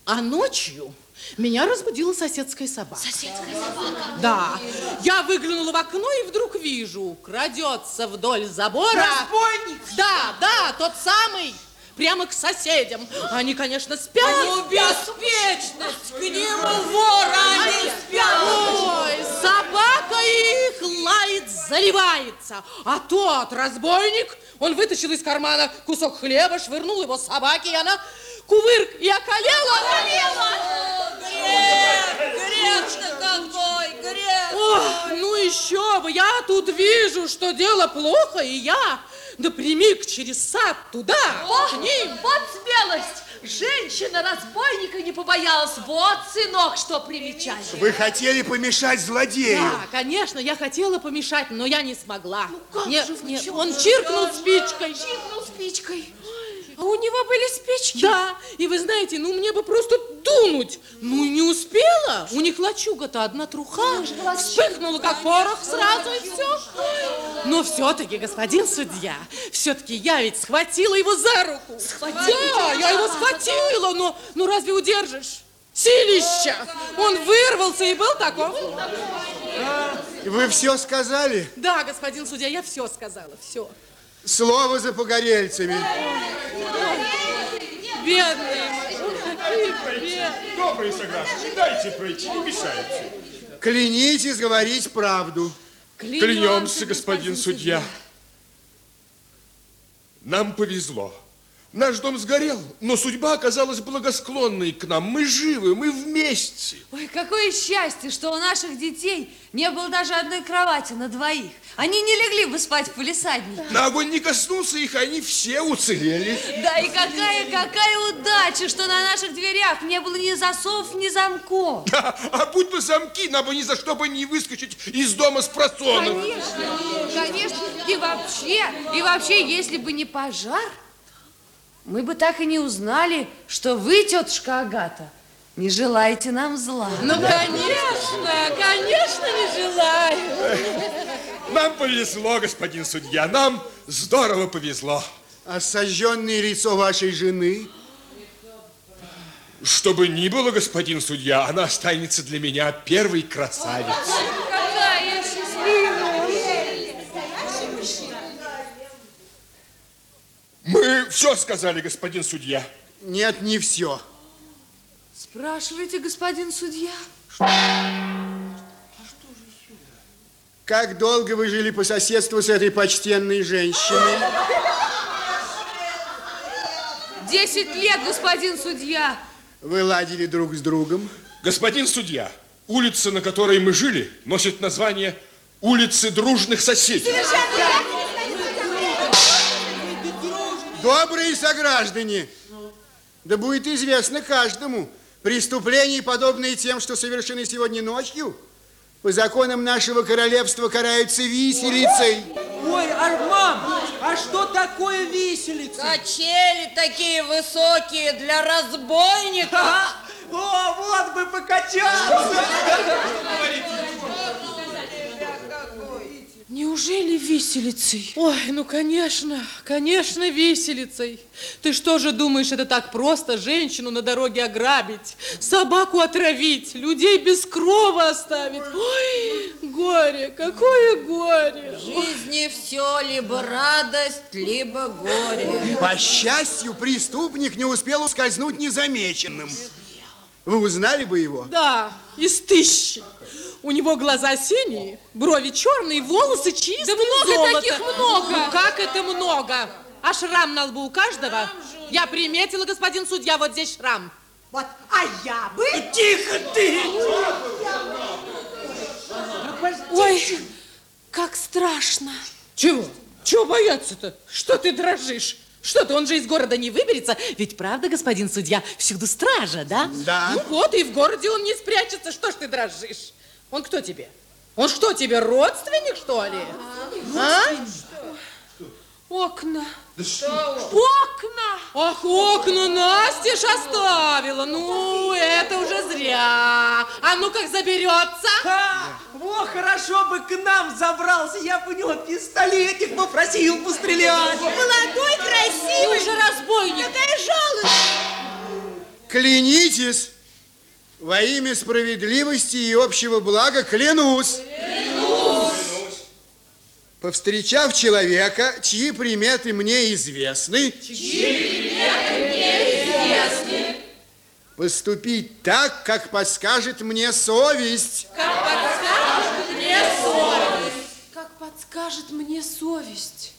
а ночью меня разбудила соседская собака. Соседская собака? Да. Я выглянула в окно и вдруг вижу, крадется вдоль забора... Разбойник? Да, да, тот самый. Прямо к соседям. Они, конечно, спят. Они беспечность. К нему вора, они спят. Ой, собака их лает, заливается. А тот разбойник, он вытащил из кармана кусок хлеба, швырнул его собаке, и она кувырк и околела. Околела! Грех! Грех-то какой! Грех! О, ну еще бы! Я тут вижу, что дело плохо, и я напрямик через сад туда, О, к ним. Вот смелость! Женщина-разбойника не побоялась. Вот, сынок, что примечательно. Вы хотели помешать злодею. Да, конечно, я хотела помешать, но я не смогла. Ну как нет, же чё? он чиркнул спичкой. Чиркнул спичкой. А у него были спички? Да, и вы знаете, ну мне бы просто дунуть. Ну не успела. У них лачуга-то одна труха. Вспыхнула, как порох сразу, и все. Но все-таки, господин судья, все-таки я ведь схватила его за руку. Схватила? Да, я его схватила, но ну разве удержишь? Силища! Он вырвался и был таков. Вы все сказали? Да, господин судья, я все сказала, все. Слово за погорельцами. Бедные Добрые сограждане, дайте пройти, не мешайте. Клянитесь говорить правду. Клянемся, господин судья. Нам повезло. Наш дом сгорел, но судьба оказалась благосклонной к нам. Мы живы, мы вместе. Ой, какое счастье, что у наших детей не было даже одной кровати на двоих. Они не легли бы спать в полисаднике. На огонь не коснулся их, они все уцелели. Да и какая, какая удача, что на наших дверях не было ни засов, ни замков. Да, а будь бы замки, нам бы ни за что бы не выскочить из дома с просоном. Конечно, конечно. И вообще, и вообще, если бы не пожар, мы бы так и не узнали, что вы, тетушка Агата, не желаете нам зла. Ну, конечно, конечно, не желаю. Нам повезло, господин судья, нам здорово повезло. А сожженное лицо вашей жены? Что бы ни было, господин судья, она останется для меня первой красавицей. Какая счастливая! Мы все сказали, господин судья. Нет, не все. Спрашивайте, господин судья. Как долго вы жили по соседству с этой почтенной женщиной? Десять лет, господин судья. Вы ладили друг с другом? Господин судья, улица, на которой мы жили, носит название улицы дружных соседей. Добрые сограждане, да будет известно каждому, преступления, подобные тем, что совершены сегодня ночью, по законам нашего королевства караются виселицей. Ой, Арман, а что такое виселица? Качели такие высокие для разбойника. О, вот бы покачаться! Неужели виселицей? Ой, ну, конечно, конечно, виселицей. Ты что же думаешь, это так просто женщину на дороге ограбить, собаку отравить, людей без крова оставить? Ой, горе, какое горе! В жизни все либо радость, либо горе. По счастью, преступник не успел ускользнуть незамеченным. Вы узнали бы его? Да, из тысячи. У него глаза синие, брови черные, волосы чистые, Да много золото. таких, много. Ну как это много? А шрам на лбу у каждого? Я приметила, господин судья, вот здесь шрам. Вот, а я бы... Тихо ты! Ой, как страшно. Чего? Чего бояться-то? Что ты дрожишь? Что-то он же из города не выберется. Ведь правда, господин судья, всюду стража, да? Да. Ну вот, и в городе он не спрячется. Что ж ты дрожишь? Он кто тебе? Он что, тебе родственник, что ли? А? Окна. Да что? Окна! Ах, окна Настя ж оставила. Ну, это уже зря. А ну как заберется? Ха! Во, хорошо бы к нам забрался, я бы у него пистолетик попросил пострелять. Молодой, красивый. Уже разбойник. Какая жалость. Клянитесь, во имя справедливости и общего блага клянусь. Повстречав человека, чьи приметы мне известны, поступить так, как подскажет мне совесть. Как подскажет мне совесть.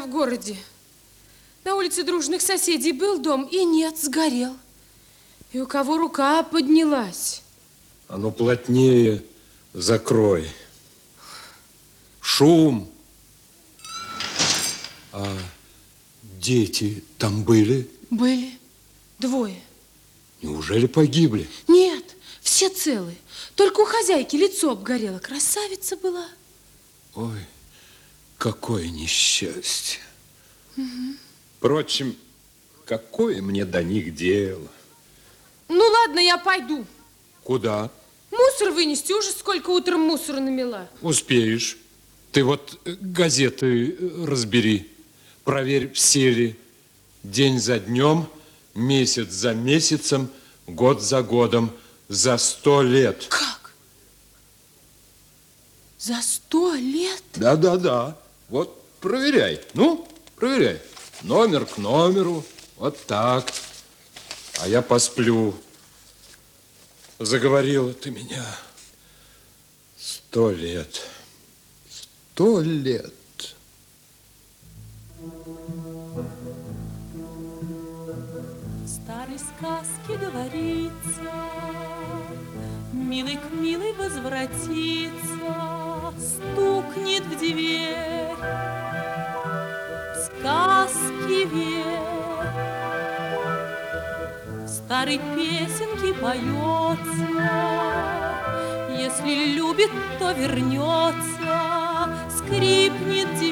В городе. На улице дружных соседей был дом, и нет, сгорел. И у кого рука поднялась. А ну плотнее закрой. Шум. А дети там были? Были двое. Неужели погибли? Нет, все целы. Только у хозяйки лицо обгорело. Красавица была. Ой, какое несчастье. Мгм. Впрочем, какое мне до них дело? Ну ладно, я пойду. Куда? Мусор вынести, уже сколько утром мусора намела. Успеешь. Ты вот э, газеты э, разбери. Проверь, все ли. День за днем, месяц за месяцем, год за годом, за сто лет. Как? За сто лет? Да-да-да. Вот проверяй. Ну, проверяй. Номер к номеру. Вот так. А я посплю. Заговорила ты меня. Сто лет. Сто лет. В старой говорится, Милый к милой возвратится, Стукнет в дверь, в сказке верь. В старой песенке поется, Если любит, то вернется, Скрипнет дверь,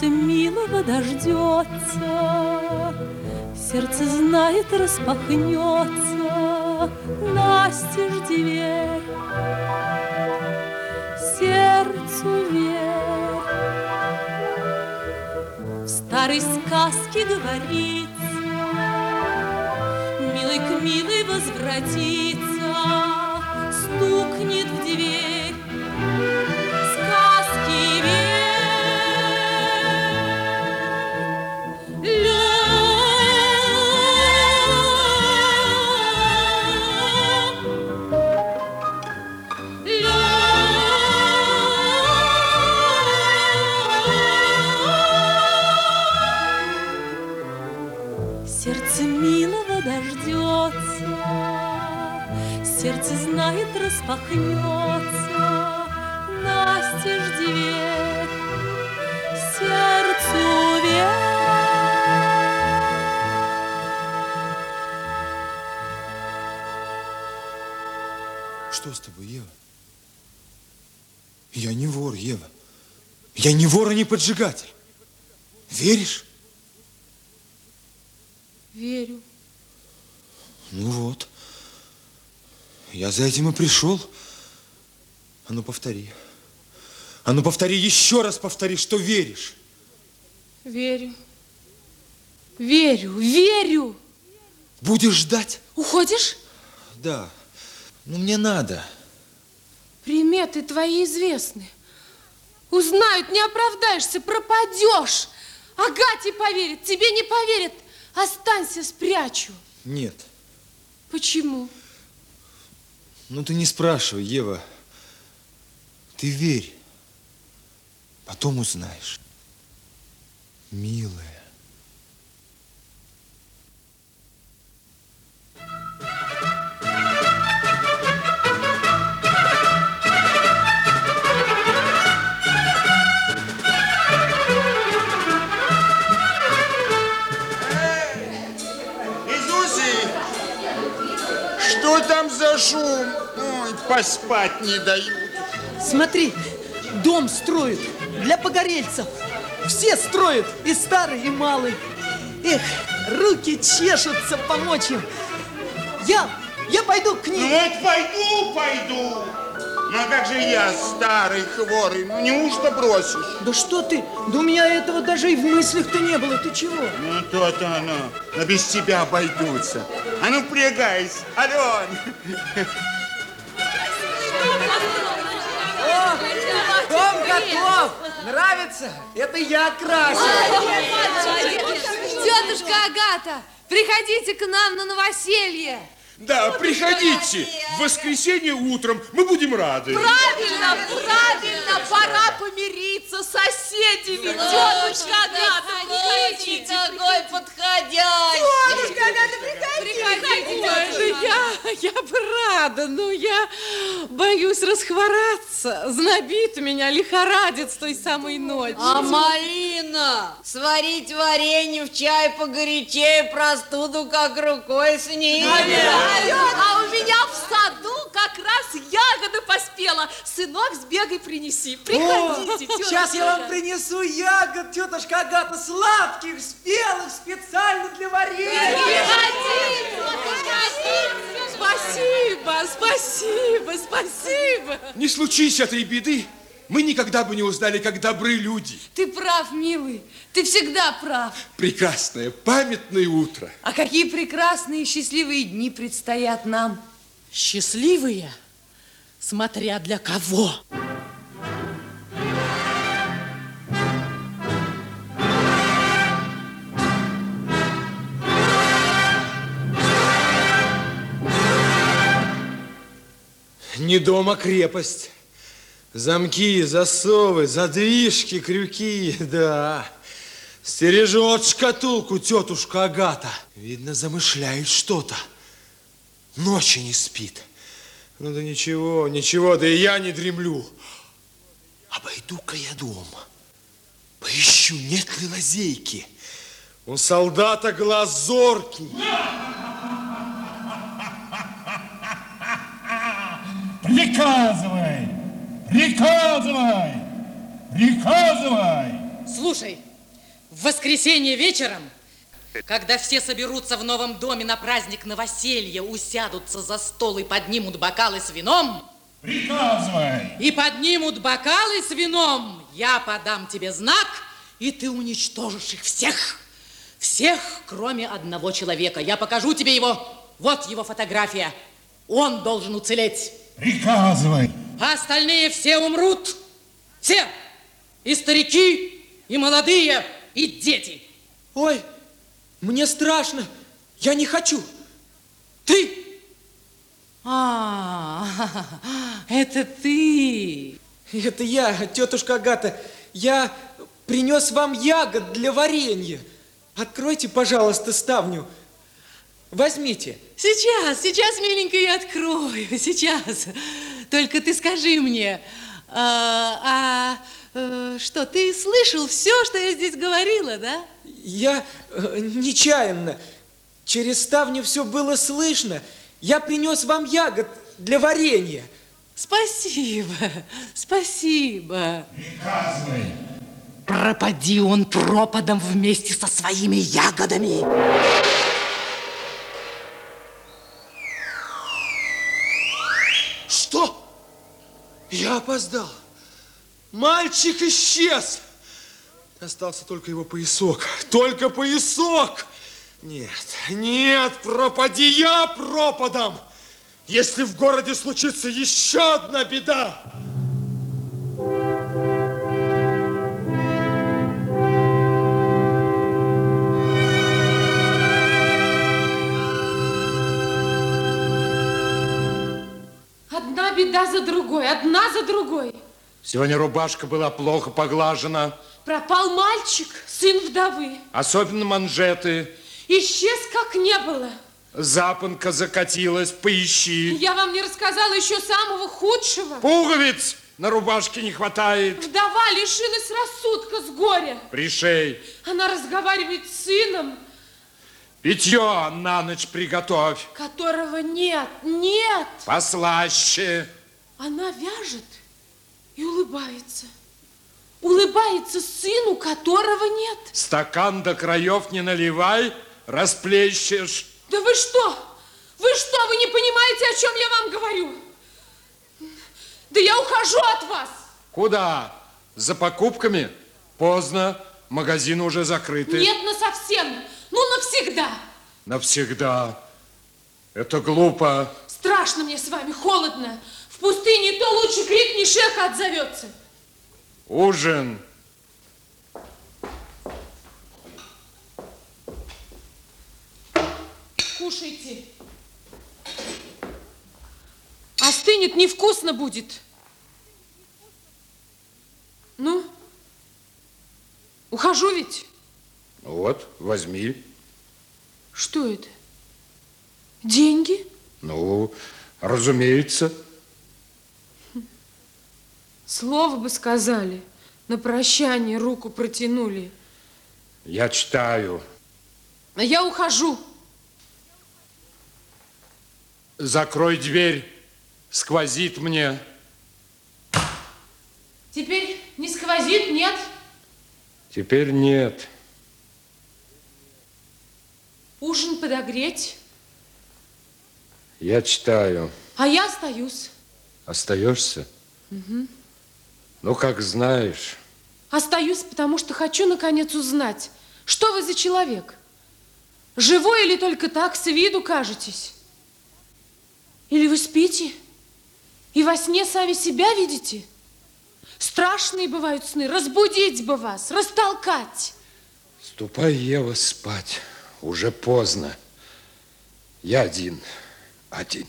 Сердце милого дождется, Сердце знает, распахнется, Настежь дверь, сердцу верь. В старой сказке говорится, Милый к милой возвратится, распахнется, Настежь дверь, сердцу верь. Что с тобой, Ева? Я не вор, Ева. Я не вор и не поджигатель. Веришь? Верю. Ну вот. Я за этим и пришел. А ну повтори. А ну повтори, еще раз повтори, что веришь. Верю. Верю, верю. Будешь ждать? Уходишь? Да. Ну, мне надо. Приметы твои известны. Узнают, не оправдаешься, пропадешь. Агате поверит, тебе не поверит. Останься, спрячу. Нет. Почему? Ну, ты не спрашивай, Ева. Ты верь. Потом узнаешь. Милая. Что там за шум? Поспать не дают. Смотри, дом строят для погорельцев. Все строят, и старый, и малый. Эх, руки чешутся помочь им. Я, я пойду к ним. Ну вот пойду, пойду. Ну а как же я, старый, хворый, ну неужто бросишь? Да что ты? Да у меня этого даже и в мыслях-то не было. Ты чего? Ну то-то оно. Но без тебя обойдутся. А ну впрягайся, Ален. Дом готов! Нравится? Это я красил. Тетушка Агата, приходите к нам на новоселье. Да, приходите. В воскресенье утром мы будем рады. Правильно, правильно, пора помириться с соседями. Тетушка Агата, приходите. Какой подходящий. Тетушка Агата, приходите. Ой, же я, я бы рада, но я боюсь расхвораться. Знобит меня, лихорадит с той самой ночи. А малина? Сварить варенье в чай погорячее, простуду как рукой снимет. А у меня в саду как раз ягода поспела. Сынок, сбегай, принеси. Приходите, О, Сейчас я вам принесу ягод, тетушка Агата, сладких, спелых, специально для варенья. Спасибо, спасибо, спасибо. Не случись этой беды, мы никогда бы не узнали, как добры люди. Ты прав, милый, ты всегда прав. Прекрасное, памятное утро. А какие прекрасные и счастливые дни предстоят нам. Счастливые, смотря для кого. Не дом, а крепость. Замки, засовы, задвижки, крюки, да. Стережет шкатулку тетушка Агата. Видно, замышляет что-то. Ночи не спит. Ну да ничего, ничего, да и я не дремлю. Обойду-ка я дом. Поищу, нет ли лазейки. У солдата глаз зоркий. Приказывай! Приказывай! Приказывай! Слушай, в воскресенье вечером, когда все соберутся в новом доме на праздник новоселья, усядутся за стол и поднимут бокалы с вином, Приказывай! и поднимут бокалы с вином, я подам тебе знак, и ты уничтожишь их всех. Всех, кроме одного человека. Я покажу тебе его. Вот его фотография. Он должен уцелеть. Приказывай! А остальные все умрут. Все. И старики, и молодые, и дети. Ой, мне страшно. Я не хочу. Ты? А, это ты. Это я, тетушка Агата. Я принес вам ягод для варенья. Откройте, пожалуйста, ставню. Возьмите. Сейчас, сейчас, миленькая, я открою. Сейчас. Только ты скажи мне, а, а, э, что, ты слышал все, что я здесь говорила, да? Я э, нечаянно. Через ставню все было слышно. Я принес вам ягод для варенья. Спасибо, спасибо. Приказывай! Пропади он пропадом вместе со своими ягодами. Опоздал. Мальчик исчез. Остался только его поясок. Только поясок. Нет, нет, пропади я пропадом! Если в городе случится еще одна беда, Одна беда за другой, одна за другой. Сегодня рубашка была плохо поглажена. Пропал мальчик, сын вдовы. Особенно манжеты. Исчез, как не было. Запонка закатилась, поищи. Я вам не рассказала еще самого худшего. Пуговиц на рубашке не хватает. Вдова лишилась рассудка с горя. Пришей. Она разговаривает с сыном, Питье на ночь приготовь. которого нет, нет. Послаще. Она вяжет и улыбается. Улыбается сыну, которого нет. Стакан до краев не наливай, расплещешь. Да вы что? Вы что, вы не понимаете, о чем я вам говорю? Да я ухожу от вас. Куда? За покупками? Поздно. Магазины уже закрыты. Нет, на совсем. Ну, навсегда. Навсегда. Это глупо. Страшно мне с вами, холодно. В пустыне то лучше крикни, шеха отзовется. Ужин. Кушайте. Остынет, невкусно будет. Ну, ухожу ведь. Вот, возьми. Что это? Деньги? Ну, разумеется. Слово бы сказали. На прощание руку протянули. Я читаю. А я ухожу. Закрой дверь. Сквозит мне. Теперь не сквозит, нет? Теперь нет. Ужин подогреть, Я читаю. а я остаюсь. Остаешься? Мгм. Ну, как знаешь. Остаюсь, потому что хочу, наконец, узнать, что вы за человек. Живой или только так, с виду кажетесь? Или вы спите и во сне сами себя видите? Страшные бывают сны, разбудить бы вас, растолкать. Ступай, Ева, спать. Уже поздно. Я один. Один.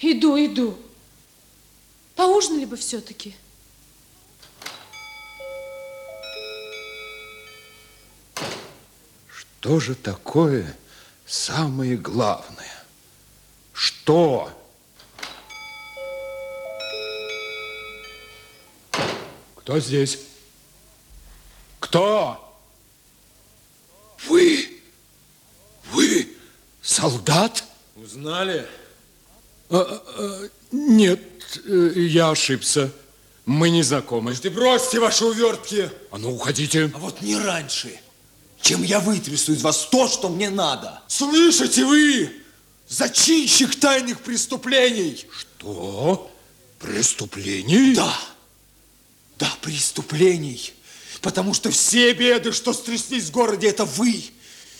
Иду, иду. Поужинали бы все-таки. Что же такое самое главное? Что? Кто здесь? Кто? Вы? Вы солдат? Узнали? А, а, нет, э, я ошибся. Мы не знакомы. Ты бросьте ваши увертки. А ну, уходите. А вот не раньше, чем я вытрясу из вас то, что мне надо. Слышите вы? Зачинщик тайных преступлений. Что? Преступлений? Да. Да, преступлений. Потому что все беды, что стряслись в городе, это вы.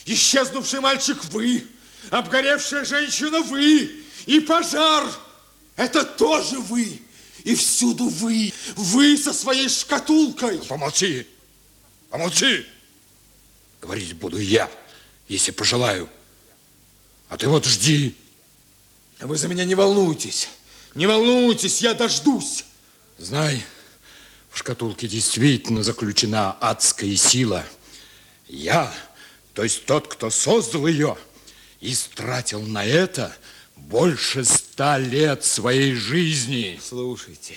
Исчезнувший мальчик вы. Обгоревшая женщина вы. И пожар. Это тоже вы. И всюду вы. Вы со своей шкатулкой. Помолчи. Помолчи. Говорить буду я, если пожелаю. А ты вот жди. Вы за меня не волнуйтесь. Не волнуйтесь, я дождусь. Знай, в шкатулке действительно заключена адская сила. Я, то есть тот, кто создал ее, истратил на это больше ста лет своей жизни. Слушайте,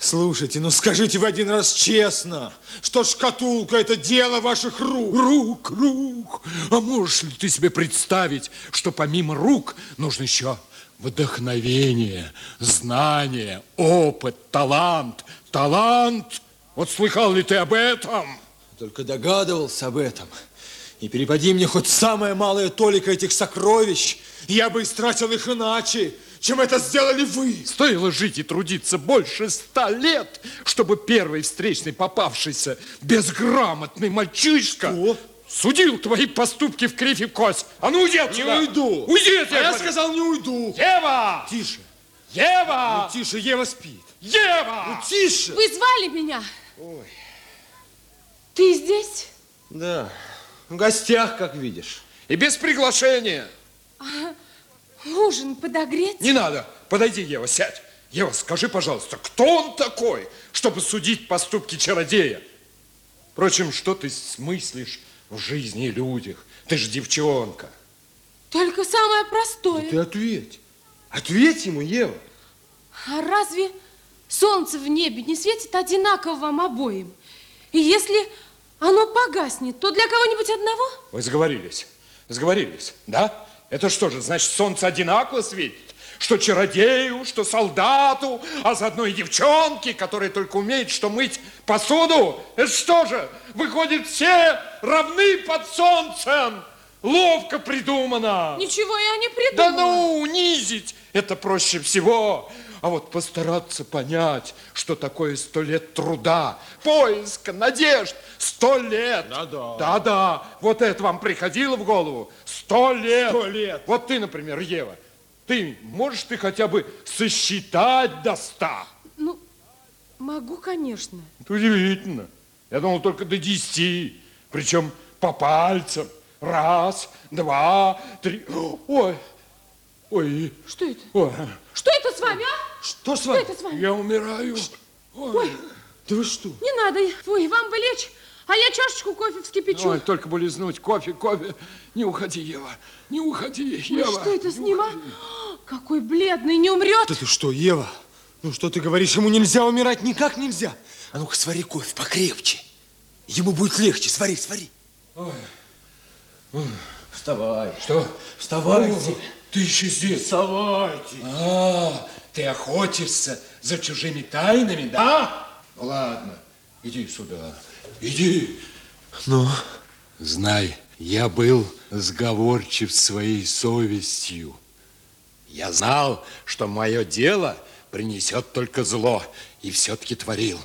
слушайте, ну скажите в один раз честно, что шкатулка это дело ваших рук. Рук, рук. А можешь ли ты себе представить, что помимо рук нужно еще вдохновение, знание, опыт, талант. Талант! Вот слыхал ли ты об этом? Только догадывался об этом. И перепади мне хоть самая малая толика этих сокровищ, я бы истратил их иначе, чем это сделали вы. Стоило жить и трудиться больше ста лет, чтобы первый встречный попавшийся безграмотный мальчишка Что? судил твои поступки в кривь и в кость. А ну уйди отсюда. Не уйду. Уйди, А я сказал, не уйду. Ева! Тише. Ева! Ну, тише, Ева спит. Ева! Ну, тише. Вы звали меня? Ой. Ты здесь? Да, в гостях, как видишь. И без приглашения. А, ужин подогреть? Не надо. Подойди, Ева, сядь. Ева, скажи, пожалуйста, кто он такой, чтобы судить поступки чародея? Впрочем, что ты смыслишь в жизни и людях? Ты же девчонка. Только самое простое. Ты ответь. Ответь ему, Ева. А разве солнце в небе не светит одинаково вам обоим? И если оно погаснет, то для кого-нибудь одного? Вы сговорились. Сговорились, да? Это что же, значит, солнце одинаково светит? Что чародею, что солдату, а заодно и девчонке, которая только умеет что мыть посуду? Это что же, выходит, все равны под солнцем? Ловко придумано. Ничего я не придумала. Да ну, унизить это проще всего. А вот постараться понять, что такое сто лет труда, поиска, надежд, сто лет. Да-да. Да-да, вот это вам приходило в голову? Сто лет. Сто лет. Вот ты, например, Ева, ты можешь ты хотя бы сосчитать до ста? Ну, могу, конечно. Это удивительно. Я думал только до десяти, причем по пальцам. Раз, два, три. Ой, ой. Что это? Ой. Что это с вами, а? Что с Что вами? это с вами? Я умираю. Ой, Да вы что? не надо. Ой, вам бы лечь, а я чашечку кофе вскипячу. Ой, только бы лизнуть кофе, кофе. Не уходи, Ева, не уходи, Ой, Ева. что это с ним, а? Какой бледный, не умрет. Да ты что, Ева? Ну что ты говоришь, ему нельзя умирать, никак нельзя. А ну-ка свари кофе покрепче. Ему будет легче, свари, свари. Ой. Вставай. Что? Вставайте. О, ты еще здесь? Вставайте. А, ты охотишься за чужими тайнами, да? Ну ладно, иди сюда, иди. Ну? Знай, я был сговорчив своей совестью. Я знал, что мое дело принесет только зло, и все-таки творил.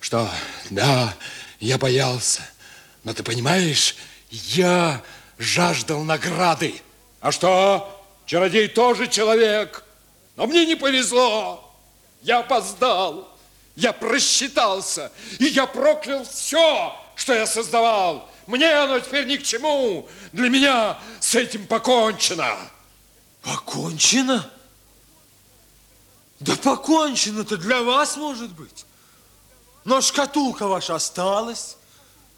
Что, да, я боялся, но ты понимаешь, я жаждал награды. А что? Чародей тоже человек. Но мне не повезло. Я опоздал. Я просчитался. И я проклял все, что я создавал. Мне оно теперь ни к чему. Для меня с этим покончено. Покончено? Да покончено-то для вас, может быть. Но шкатулка ваша осталась.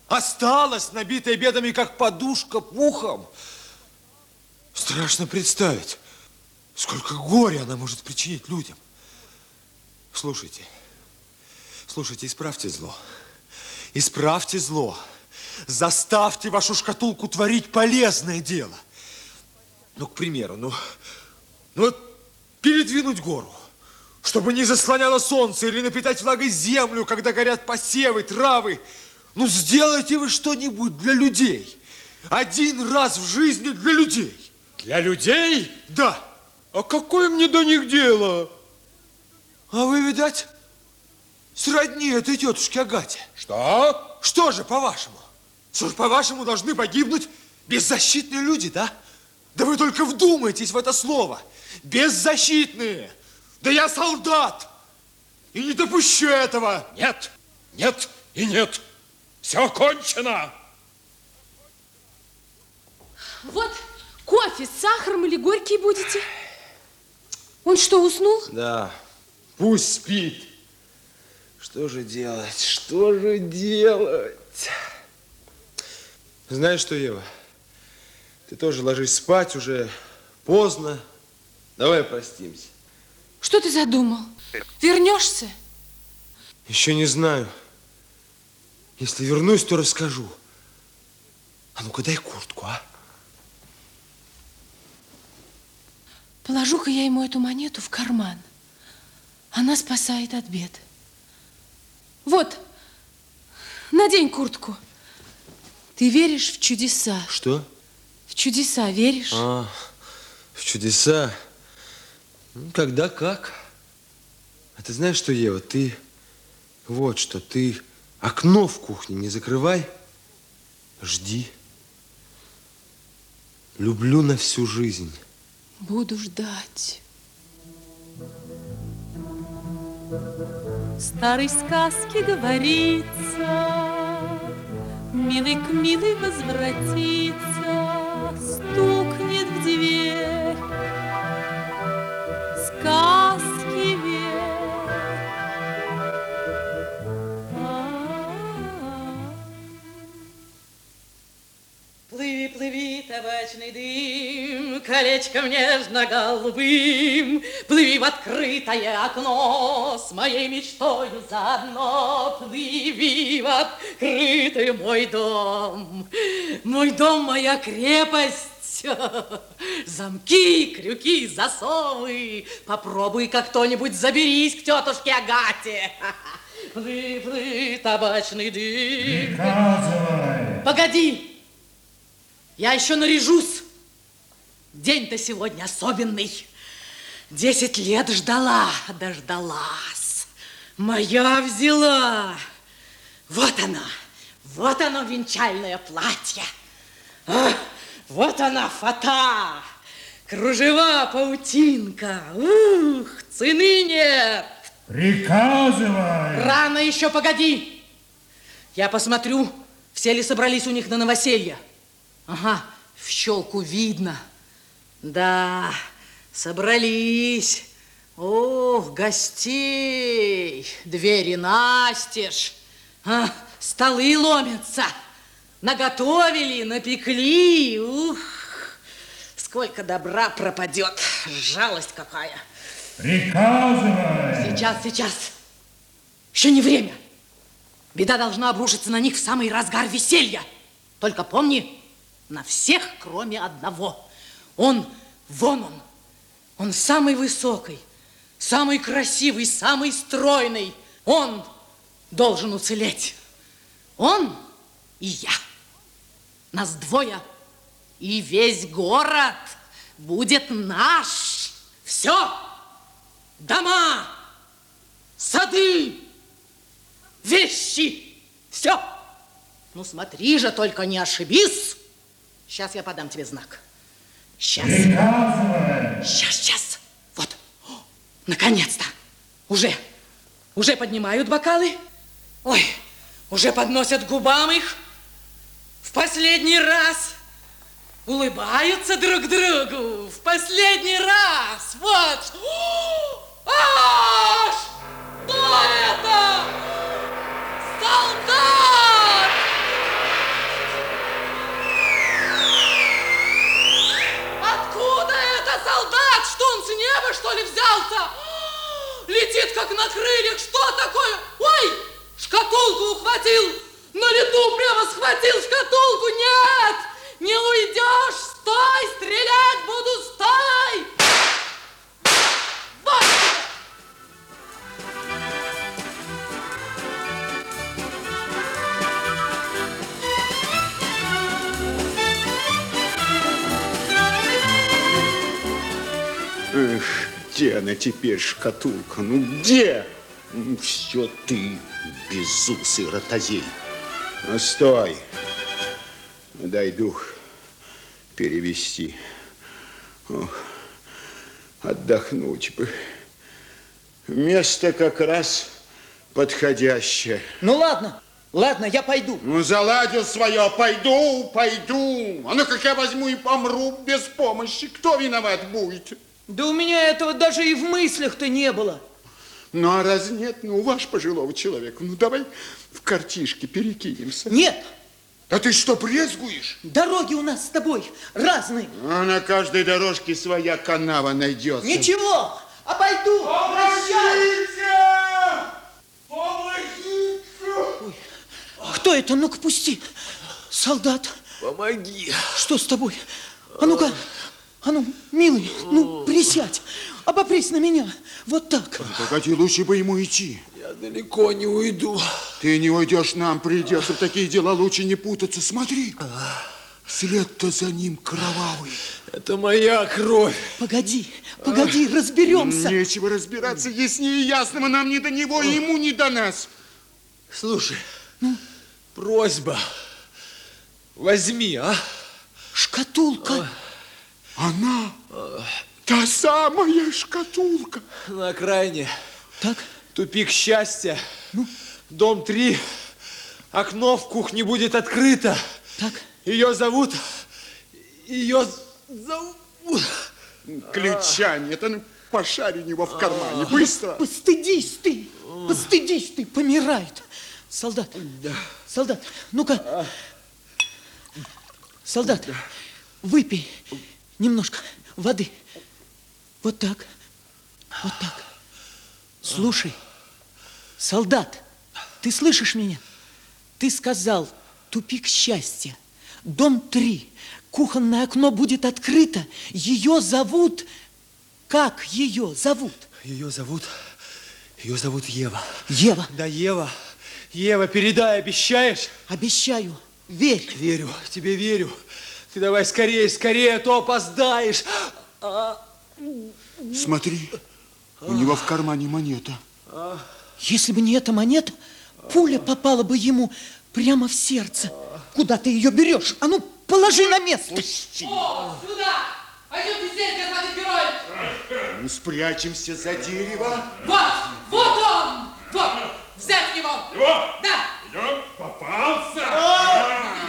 Осталась, набитая бедами, как подушка пухом. Страшно представить, сколько горя она может причинить людям. Слушайте, слушайте, исправьте зло. Исправьте зло. Заставьте вашу шкатулку творить полезное дело. Ну, к примеру, ну, ну вот передвинуть гору, чтобы не заслоняло солнце или напитать влагой землю, когда горят посевы, травы. Ну, сделайте вы что-нибудь для людей. Один раз в жизни для людей. Для людей? Да. А какое мне до них дело? А вы, видать, сродни этой тетушке Агате. Что? Что же, по-вашему? Что же, по-вашему, должны погибнуть беззащитные люди, да? Да вы только вдумайтесь в это слово. Беззащитные. Да я солдат. И не допущу этого. Нет, нет и нет. Все кончено. Вот кофе с сахаром или горький будете? Он что, уснул? Да, пусть спит. Что же делать? Что же делать? Знаешь что, Ева? Ты тоже ложись спать, уже поздно. Давай простимся. Что ты задумал? Вернешься? Еще не знаю. Если вернусь, то расскажу. А ну-ка дай куртку, а? Положу-ка я ему эту монету в карман. Она спасает от бед. Вот, надень куртку. Ты веришь в чудеса? Что? В чудеса веришь? А, в чудеса. Ну, когда как. А ты знаешь что, Ева, ты... Вот что, ты окно в кухне не закрывай. Жди. Люблю на всю жизнь. Буду ждать. Старой сказке говорится, Милый к милой возвратится, Стукнет табачный дым, колечком нежно-голубым, Плыви в открытое окно с моей мечтою заодно. Плыви в открытый мой дом, мой дом, моя крепость. Замки, крюки, засовы. Попробуй как кто-нибудь заберись к тетушке Агате. Плыви, плыви, табачный дым. Приказывай. Погоди! Я еще наряжусь. День-то сегодня особенный. Десять лет ждала, дождалась. Моя взяла. Вот оно, вот оно венчальное платье. А, вот она фата. Кружева, паутинка. Ух, цены нет. Приказывай. Рано еще, погоди. Я посмотрю, все ли собрались у них на новоселье. Ага, в щелку видно. Да, собрались. Ох, гостей, двери настежь. А, столы ломятся. Наготовили, напекли. Ух, сколько добра пропадет. Жалость какая. Приказывай. Сейчас, сейчас. Еще не время. Беда должна обрушиться на них в самый разгар веселья. Только помни, на всех, кроме одного. Он, вон он, он самый высокий, самый красивый, самый стройный. Он должен уцелеть. Он и я. Нас двое, и весь город будет наш. Все, дома, сады, вещи, все. Ну смотри же, только не ошибись. Сейчас я подам тебе знак. Сейчас. Приказывай. Сейчас, сейчас. Вот. Наконец-то. Уже. Уже поднимают бокалы. Ой, уже подносят губам их. В последний раз. Улыбаются друг другу. В последний раз. Вот. О, Аж! Кто это? Солдат! Он с неба, что ли, взялся? Летит, как на крыльях. Что такое? Ой, шкатулку ухватил. На лету прямо схватил шкатулку. Нет, не уйдешь. Стой, стрелять буду, стой. Вот где она теперь, шкатулка? Ну где? Ну, все ты, безусый ротозей. Ну, стой. Дай дух перевести. Ох, отдохнуть бы. Место как раз подходящее. Ну ладно, ладно, я пойду. Ну, заладил свое. Пойду, пойду. А ну, как я возьму и помру без помощи, кто виноват будет? Да у меня этого даже и в мыслях-то не было. Ну, а раз нет, ну, ваш пожилого человека, ну, давай в картишке перекинемся. Нет. А ты что, брезгуешь? Дороги у нас с тобой разные. А на каждой дорожке своя канава найдется. Ничего, обойду. Прощай. Ой, кто это? Ну-ка, пусти. Солдат. Помоги. Что с тобой? А ну-ка, а ну, милый, ну, присядь. Обопрись на меня. Вот так. Погоди, лучше бы ему идти. Я далеко не уйду. Ты не уйдешь, нам придется в такие дела лучше не путаться. Смотри, след-то за ним кровавый. Это моя кровь. Погоди, погоди, разберемся. Нечего разбираться, яснее ясного нам не до него, и ему не до нас. Слушай, просьба. Возьми, а? Шкатулка. Она, та самая шкатулка. На окраине. Так? Тупик счастья. Ну? Дом 3. Окно в кухне будет открыто. Так? Ее зовут... Ее зовут... Ключа нет, а ну пошарь у него в кармане, быстро. Постыдись ты, постыдись ты, помирает. Солдат, солдат, ну-ка. Солдат, выпей немножко воды. Вот так, вот так. Слушай, солдат, ты слышишь меня? Ты сказал, тупик счастья, дом 3, кухонное окно будет открыто. Ее зовут... Как ее зовут? Ее зовут... Ее зовут Ева. Ева? Да, Ева. Ева, передай, обещаешь? Обещаю. Верь. Верю, тебе верю. Ты давай скорее, скорее, а то опоздаешь. А... Смотри, у него в кармане монета. Если бы не эта монета, пуля попала бы ему прямо в сердце. Куда ты ее берешь? А ну, положи на место. Пусти. О, сюда! Пойдемте здесь, господин герой! Мы спрячемся за дерево. Вот, вот он! Вот, взять его! Его? Да! Идем, попался!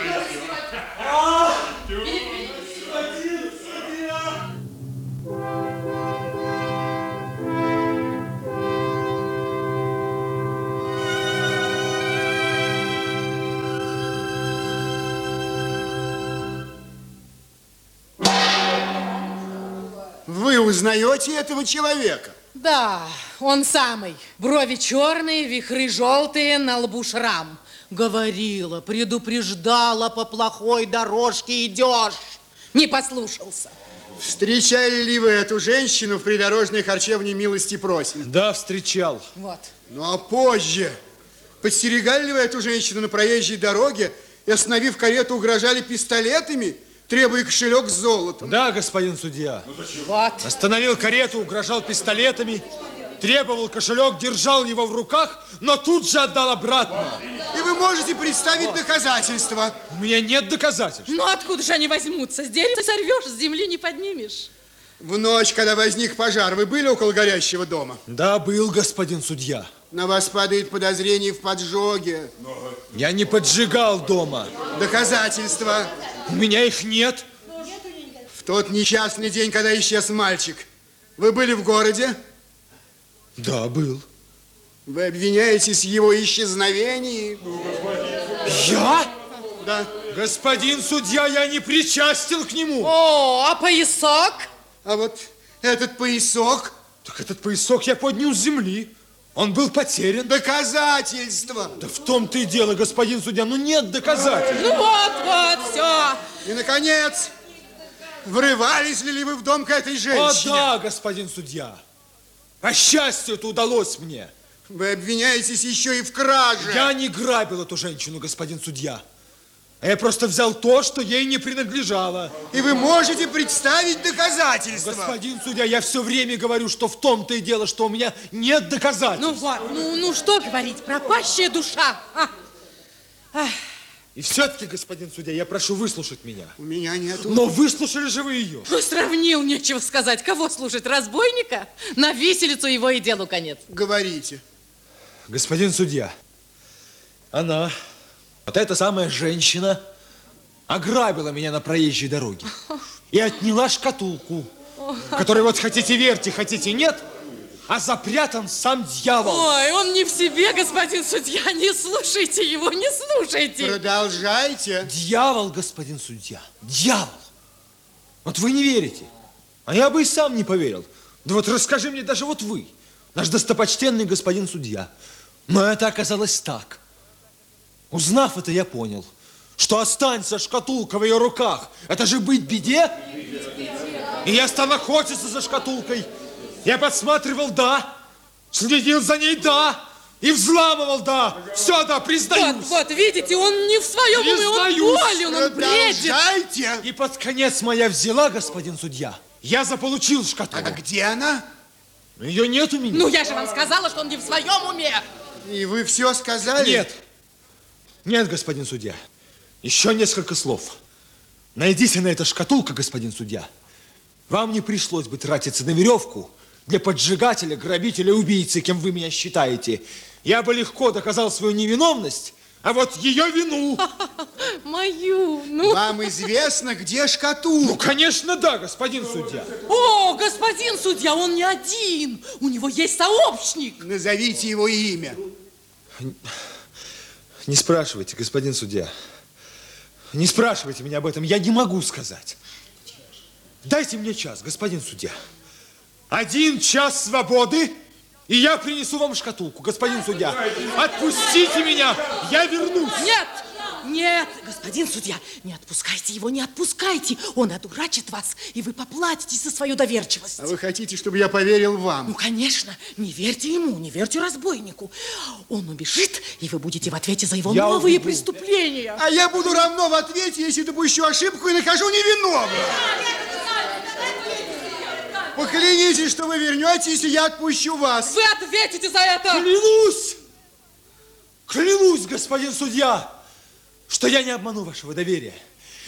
Вы узнаете этого человека? Да, он самый. Брови черные, вихры желтые, на лбу шрам. Говорила, предупреждала, по плохой дорожке идешь. Не послушался. Встречали ли вы эту женщину в придорожной харчевне милости просим? Да, встречал. Вот. Ну а позже, подстерегали ли вы эту женщину на проезжей дороге и, остановив карету, угрожали пистолетами, требуя кошелек с золотом? Да, господин судья. Вот. Остановил карету, угрожал пистолетами, требовал кошелек, держал его в руках, но тут же отдал обратно. И вы можете представить доказательства. У меня нет доказательств. Ну откуда же они возьмутся? С дерева сорвешь, с земли не поднимешь. В ночь, когда возник пожар, вы были около горящего дома? Да, был, господин судья. На вас падает подозрение в поджоге. Я не поджигал дома. Доказательства. У меня их нет. В тот несчастный день, когда исчез мальчик, вы были в городе? Да, был. Вы обвиняетесь в его исчезновении? Я? Да. Господин судья, я не причастен к нему. О, а поясок? А вот этот поясок? Так этот поясок я поднял с земли. Он был потерян. Доказательства. Да в том-то и дело, господин судья, ну нет доказательств. Ну вот, вот, все. И, наконец, врывались ли вы в дом к этой О, женщине? да, господин судья. По счастью, это удалось мне. Вы обвиняетесь еще и в краже. Я не грабил эту женщину, господин судья. А я просто взял то, что ей не принадлежало. И вы можете представить доказательства. Господин судья, я все время говорю, что в том-то и дело, что у меня нет доказательств. Ну вот, ну, ну что говорить, пропащая душа. А. Ах. И все-таки, господин судья, я прошу выслушать меня. У меня нету. Но выслушали же вы ее. Ну, сравнил, нечего сказать. Кого слушать, разбойника? На виселицу его и делу конец. Говорите. Господин судья, она, вот эта самая женщина, ограбила меня на проезжей дороге и отняла шкатулку, в которой вот хотите верьте, хотите нет, а запрятан сам дьявол. Ой, он не в себе, господин судья. Не слушайте его, не слушайте. Продолжайте. Дьявол, господин судья, дьявол. Вот вы не верите, а я бы и сам не поверил. Да вот расскажи мне даже вот вы, наш достопочтенный господин судья. Но это оказалось так. Узнав это, я понял, что останется шкатулка в ее руках. Это же быть беде. И я стал охотиться за шкатулкой. Я подсматривал, да. Следил за ней, да. И взламывал, да. Все, да, признаюсь. Вот, вот, видите, он не в своем уме, он болен, он бредит. И под конец моя взяла, господин судья. Я заполучил шкатулку. А где она? Ее нет у меня. Ну, я же вам сказала, что он не в своем уме. И вы все сказали? Нет. Нет, господин судья. Еще несколько слов. Найдите на это шкатулка, господин судья. Вам не пришлось бы тратиться на веревку для поджигателя, грабителя, убийцы, кем вы меня считаете. Я бы легко доказал свою невиновность, а вот ее вину... Мою, ну... Вам известно, где шкатулка? Ну, конечно, да, господин судья. О, господин судья, он не один. У него есть сообщник. Назовите его имя. Не спрашивайте, господин судья. Не спрашивайте меня об этом, я не могу сказать. Дайте мне час, господин судья. Один час свободы, и я принесу вам шкатулку, господин судья. Отпустите меня, я вернусь. Нет, нет, господин судья, не отпускайте его, не отпускайте. Он одурачит вас, и вы поплатитесь за свою доверчивость. А вы хотите, чтобы я поверил вам? Ну, конечно, не верьте ему, не верьте разбойнику. Он убежит, и вы будете в ответе за его Я новые убегу. преступления. А я буду равно в ответе, если допущу ошибку и нахожу невиновного. Поклянитесь, что вы вернетесь, и я отпущу вас. Вы ответите за это! Клянусь! Клянусь, господин судья, что я не обману вашего доверия.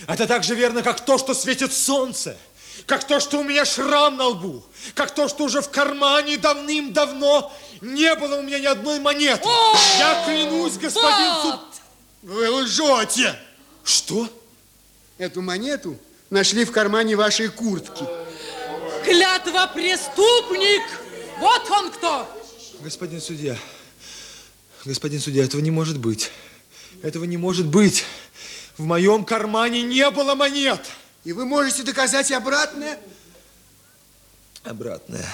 Это так же верно, как то, что светит солнце, как то, что у меня шрам на лбу, как то, что уже в кармане давным-давно не было у меня ни одной монеты. Я клянусь, господин суд... Вы лжете. Что? Эту монету нашли в кармане вашей куртки. Клятва преступник! Вот он кто! Господин судья, господин судья, этого не может быть. Этого не может быть. В моем кармане не было монет. И вы можете доказать обратное? Обратное.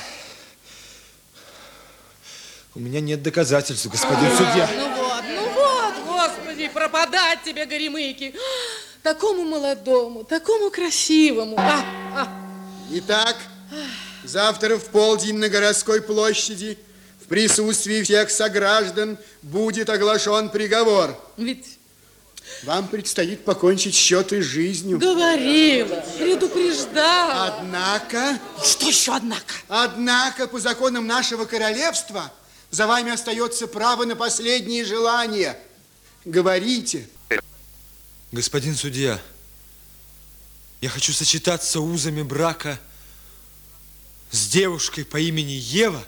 У меня нет доказательств, господин судья. Ну вот, ну вот, господи, пропадать тебе, горемыки. Такому молодому, такому красивому. А, а. Итак, завтра в полдень на городской площади присутствии всех сограждан будет оглашен приговор. Ведь Вам предстоит покончить счеты с жизнью. говорила, предупреждала. Однако... Что еще однако? Однако, по законам нашего королевства, за вами остается право на последние желания. Говорите. Господин судья, я хочу сочетаться узами брака с девушкой по имени Ева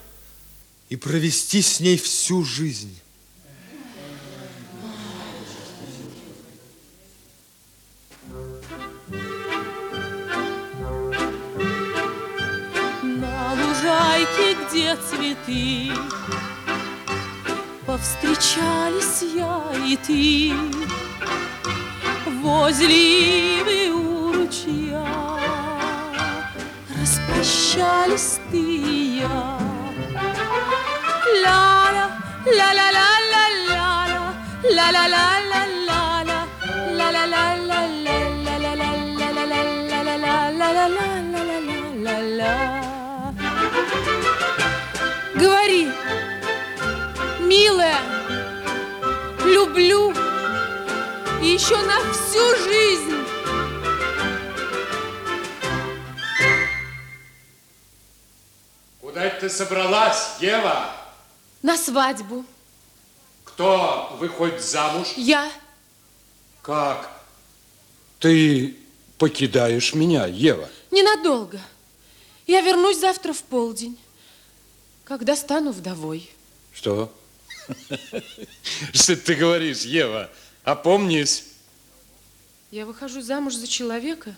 и провести с ней всю жизнь. На лужайке, где цветы, Повстречались я и ты Возле ивы у ручья Распрощались ты и я Говори, милая, люблю и еще на всю жизнь. Куда ты собралась, Ева? На свадьбу. Кто выходит замуж? Я. Как? Ты покидаешь меня, Ева? Ненадолго. Я вернусь завтра в полдень, когда стану вдовой. Что? Что ты говоришь, Ева? Опомнись. Я выхожу замуж за человека,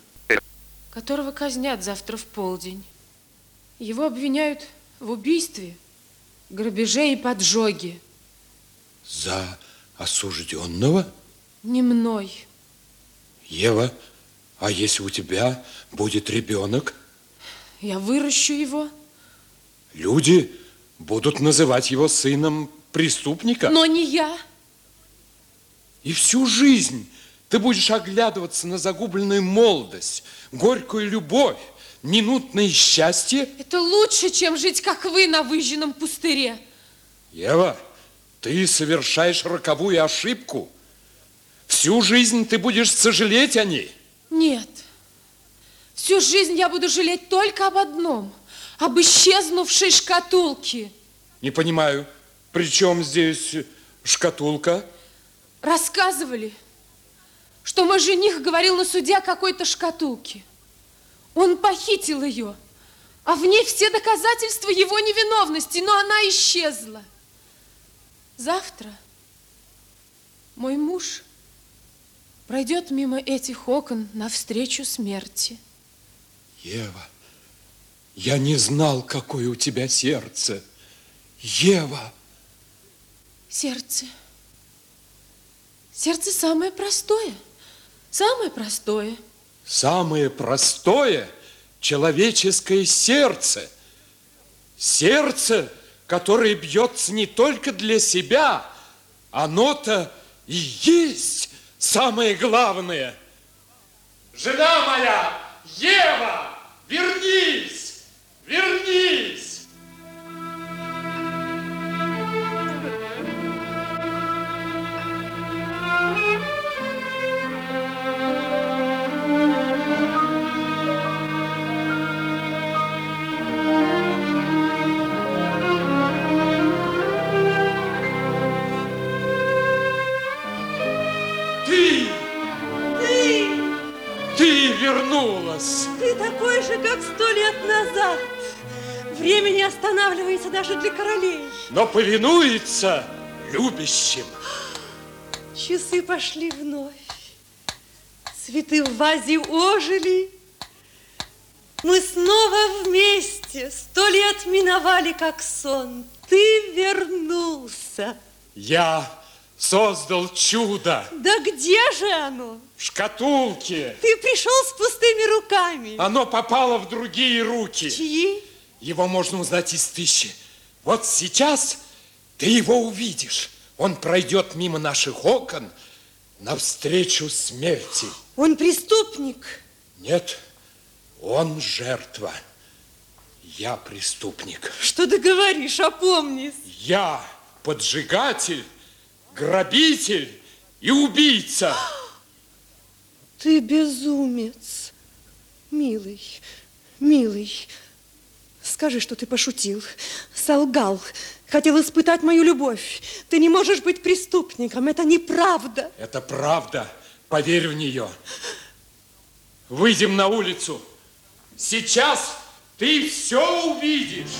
которого казнят завтра в полдень. Его обвиняют в убийстве, грабеже и поджоге. За осужденного? Не мной. Ева, а если у тебя будет ребенок, Я выращу его, люди будут называть его сыном преступника? но не я. И всю жизнь ты будешь оглядываться на загубленную молодость, горькую любовь, минутное счастье. Это лучше, чем жить, как вы, на выжженном пустыре. Ева, ты совершаешь роковую ошибку. Всю жизнь ты будешь сожалеть о ней. Нет. Всю жизнь я буду жалеть только об одном. Об исчезнувшей шкатулке. Не понимаю, при чем здесь шкатулка? Рассказывали, что мой жених говорил на суде о какой-то шкатулке. Он похитил ее, а в ней все доказательства его невиновности, но она исчезла. Завтра мой муж пройдет мимо этих окон навстречу смерти. Ева, я не знал, какое у тебя сердце. Ева! Сердце. Сердце самое простое. Самое простое. Самое простое человеческое сердце. Сердце, которое бьется не только для себя, оно-то и есть самое главное. Жена моя, Ева, вернись, вернись. Вернулась. ты такой же, как сто лет назад. Время не останавливается даже для королей. но повинуется любящим. Часы пошли вновь. Цветы в вазе ожили. Мы снова вместе. Сто лет миновали, как сон. Ты вернулся. Я создал чудо Да где же оно? В шкатулке. Ты пришел с пустыми руками. Оно попало в другие руки. Чьи? Его можно узнать из тысячи. Вот сейчас ты его увидишь. Он пройдет мимо наших окон навстречу смерти. Он преступник. Нет, он жертва. Я преступник. Что ты говоришь? Опомнись. Я поджигатель, грабитель и убийца. Ты безумец. Милый, милый, скажи, что ты пошутил, солгал, хотел испытать мою любовь. Ты не можешь быть преступником, это неправда. Это правда. Поверь в нее. Выйдем на улицу. Сейчас ты все увидишь.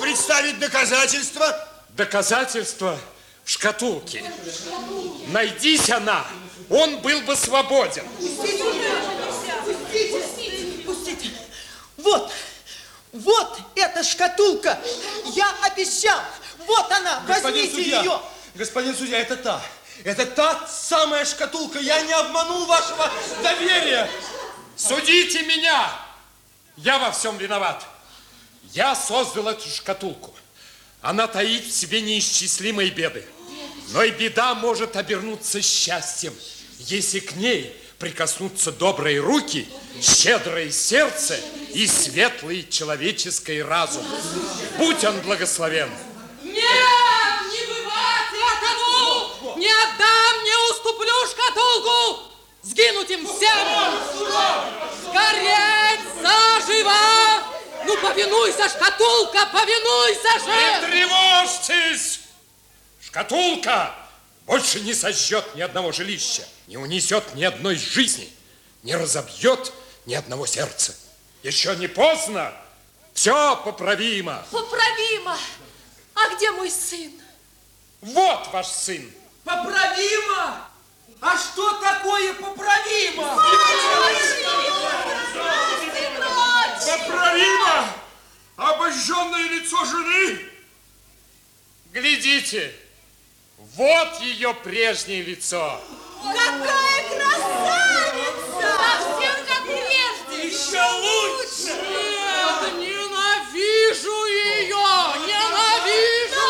Представить доказательства? Доказательства в шкатулке. Найдись она, он был бы свободен. Пустите, пустите. Вот, вот эта шкатулка. Я обещал. Вот она, Господин возьмите судья, ее. господин судья, это та. Это та самая шкатулка. Я не обманул вашего доверия. Судите меня! Я во всем виноват. Я создал эту шкатулку. Она таит в себе неисчислимые беды. Но и беда может обернуться счастьем, если к ней прикоснутся добрые руки, щедрое сердце и светлый человеческий разум. Будь он благословен. Нет, не бывать этому! Не отдам, не уступлю шкатулку! Сгинуть им всем! Сгореть заживо! Ну, повинуйся, шкатулка, повинуйся Не же! тревожьтесь! Шкатулка больше не сожжет ни одного жилища, не унесет ни одной жизни, не разобьет ни одного сердца. Еще не поздно, все поправимо. Поправимо. А где мой сын? Вот ваш сын. Поправимо? А что такое поправимо? Поправимо! Обожженное лицо жены! Глядите, вот ее прежнее лицо. Какая красавица! Совсем как прежде! Еще лучше! Нет, ненавижу ее! Ненавижу!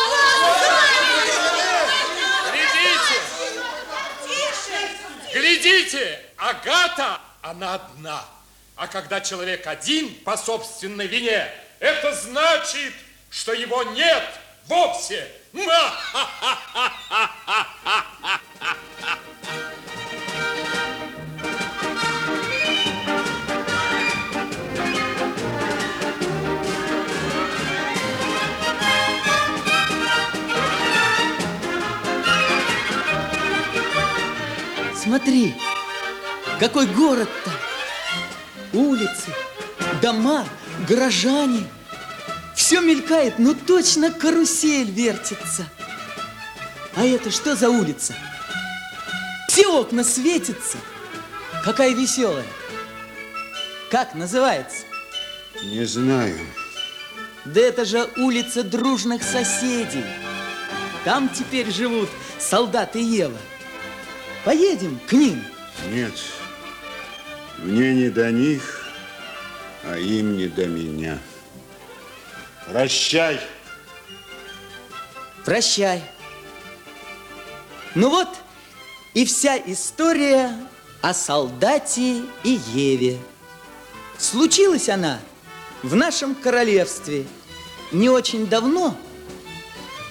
Глядите, глядите, Агата, она одна. А когда человек один по собственной вине, это значит, что его нет вовсе. Смотри, какой город-то! Улицы, дома, горожане. Все мелькает, ну точно карусель вертится. А это что за улица? Все окна светятся. Какая веселая. Как называется? Не знаю. Да это же улица дружных соседей. Там теперь живут солдаты Ева. Поедем к ним. Нет, мне не до них, а им не до меня. Прощай. Прощай. Ну вот и вся история о солдате и Еве. Случилась она в нашем королевстве не очень давно,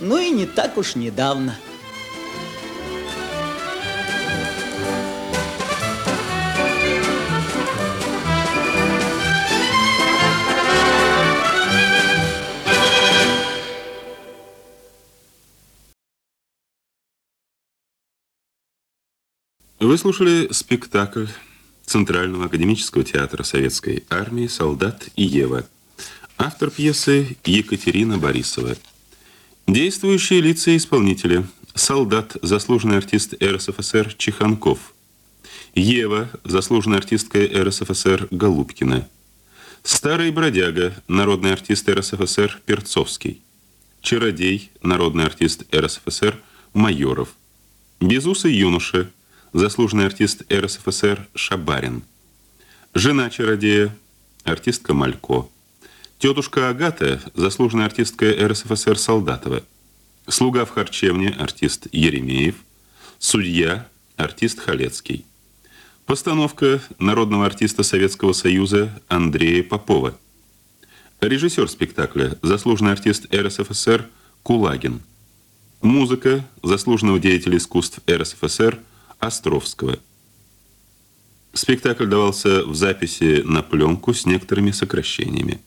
но и не так уж недавно. Вы слушали спектакль Центрального академического театра Советской армии «Солдат и Ева». Автор пьесы Екатерина Борисова. Действующие лица и исполнители. Солдат, заслуженный артист РСФСР Чеханков. Ева, заслуженная артистка РСФСР Голубкина. Старый бродяга, народный артист РСФСР Перцовский. Чародей, народный артист РСФСР Майоров. Безусый юноша, заслуженный артист РСФСР Шабарин. Жена чародея, артистка Малько. Тетушка Агата, заслуженная артистка РСФСР Солдатова. Слуга в харчевне, артист Еремеев. Судья, артист Халецкий. Постановка народного артиста Советского Союза Андрея Попова. Режиссер спектакля, заслуженный артист РСФСР Кулагин. Музыка заслуженного деятеля искусств РСФСР Островского. Спектакль давался в записи на пленку с некоторыми сокращениями.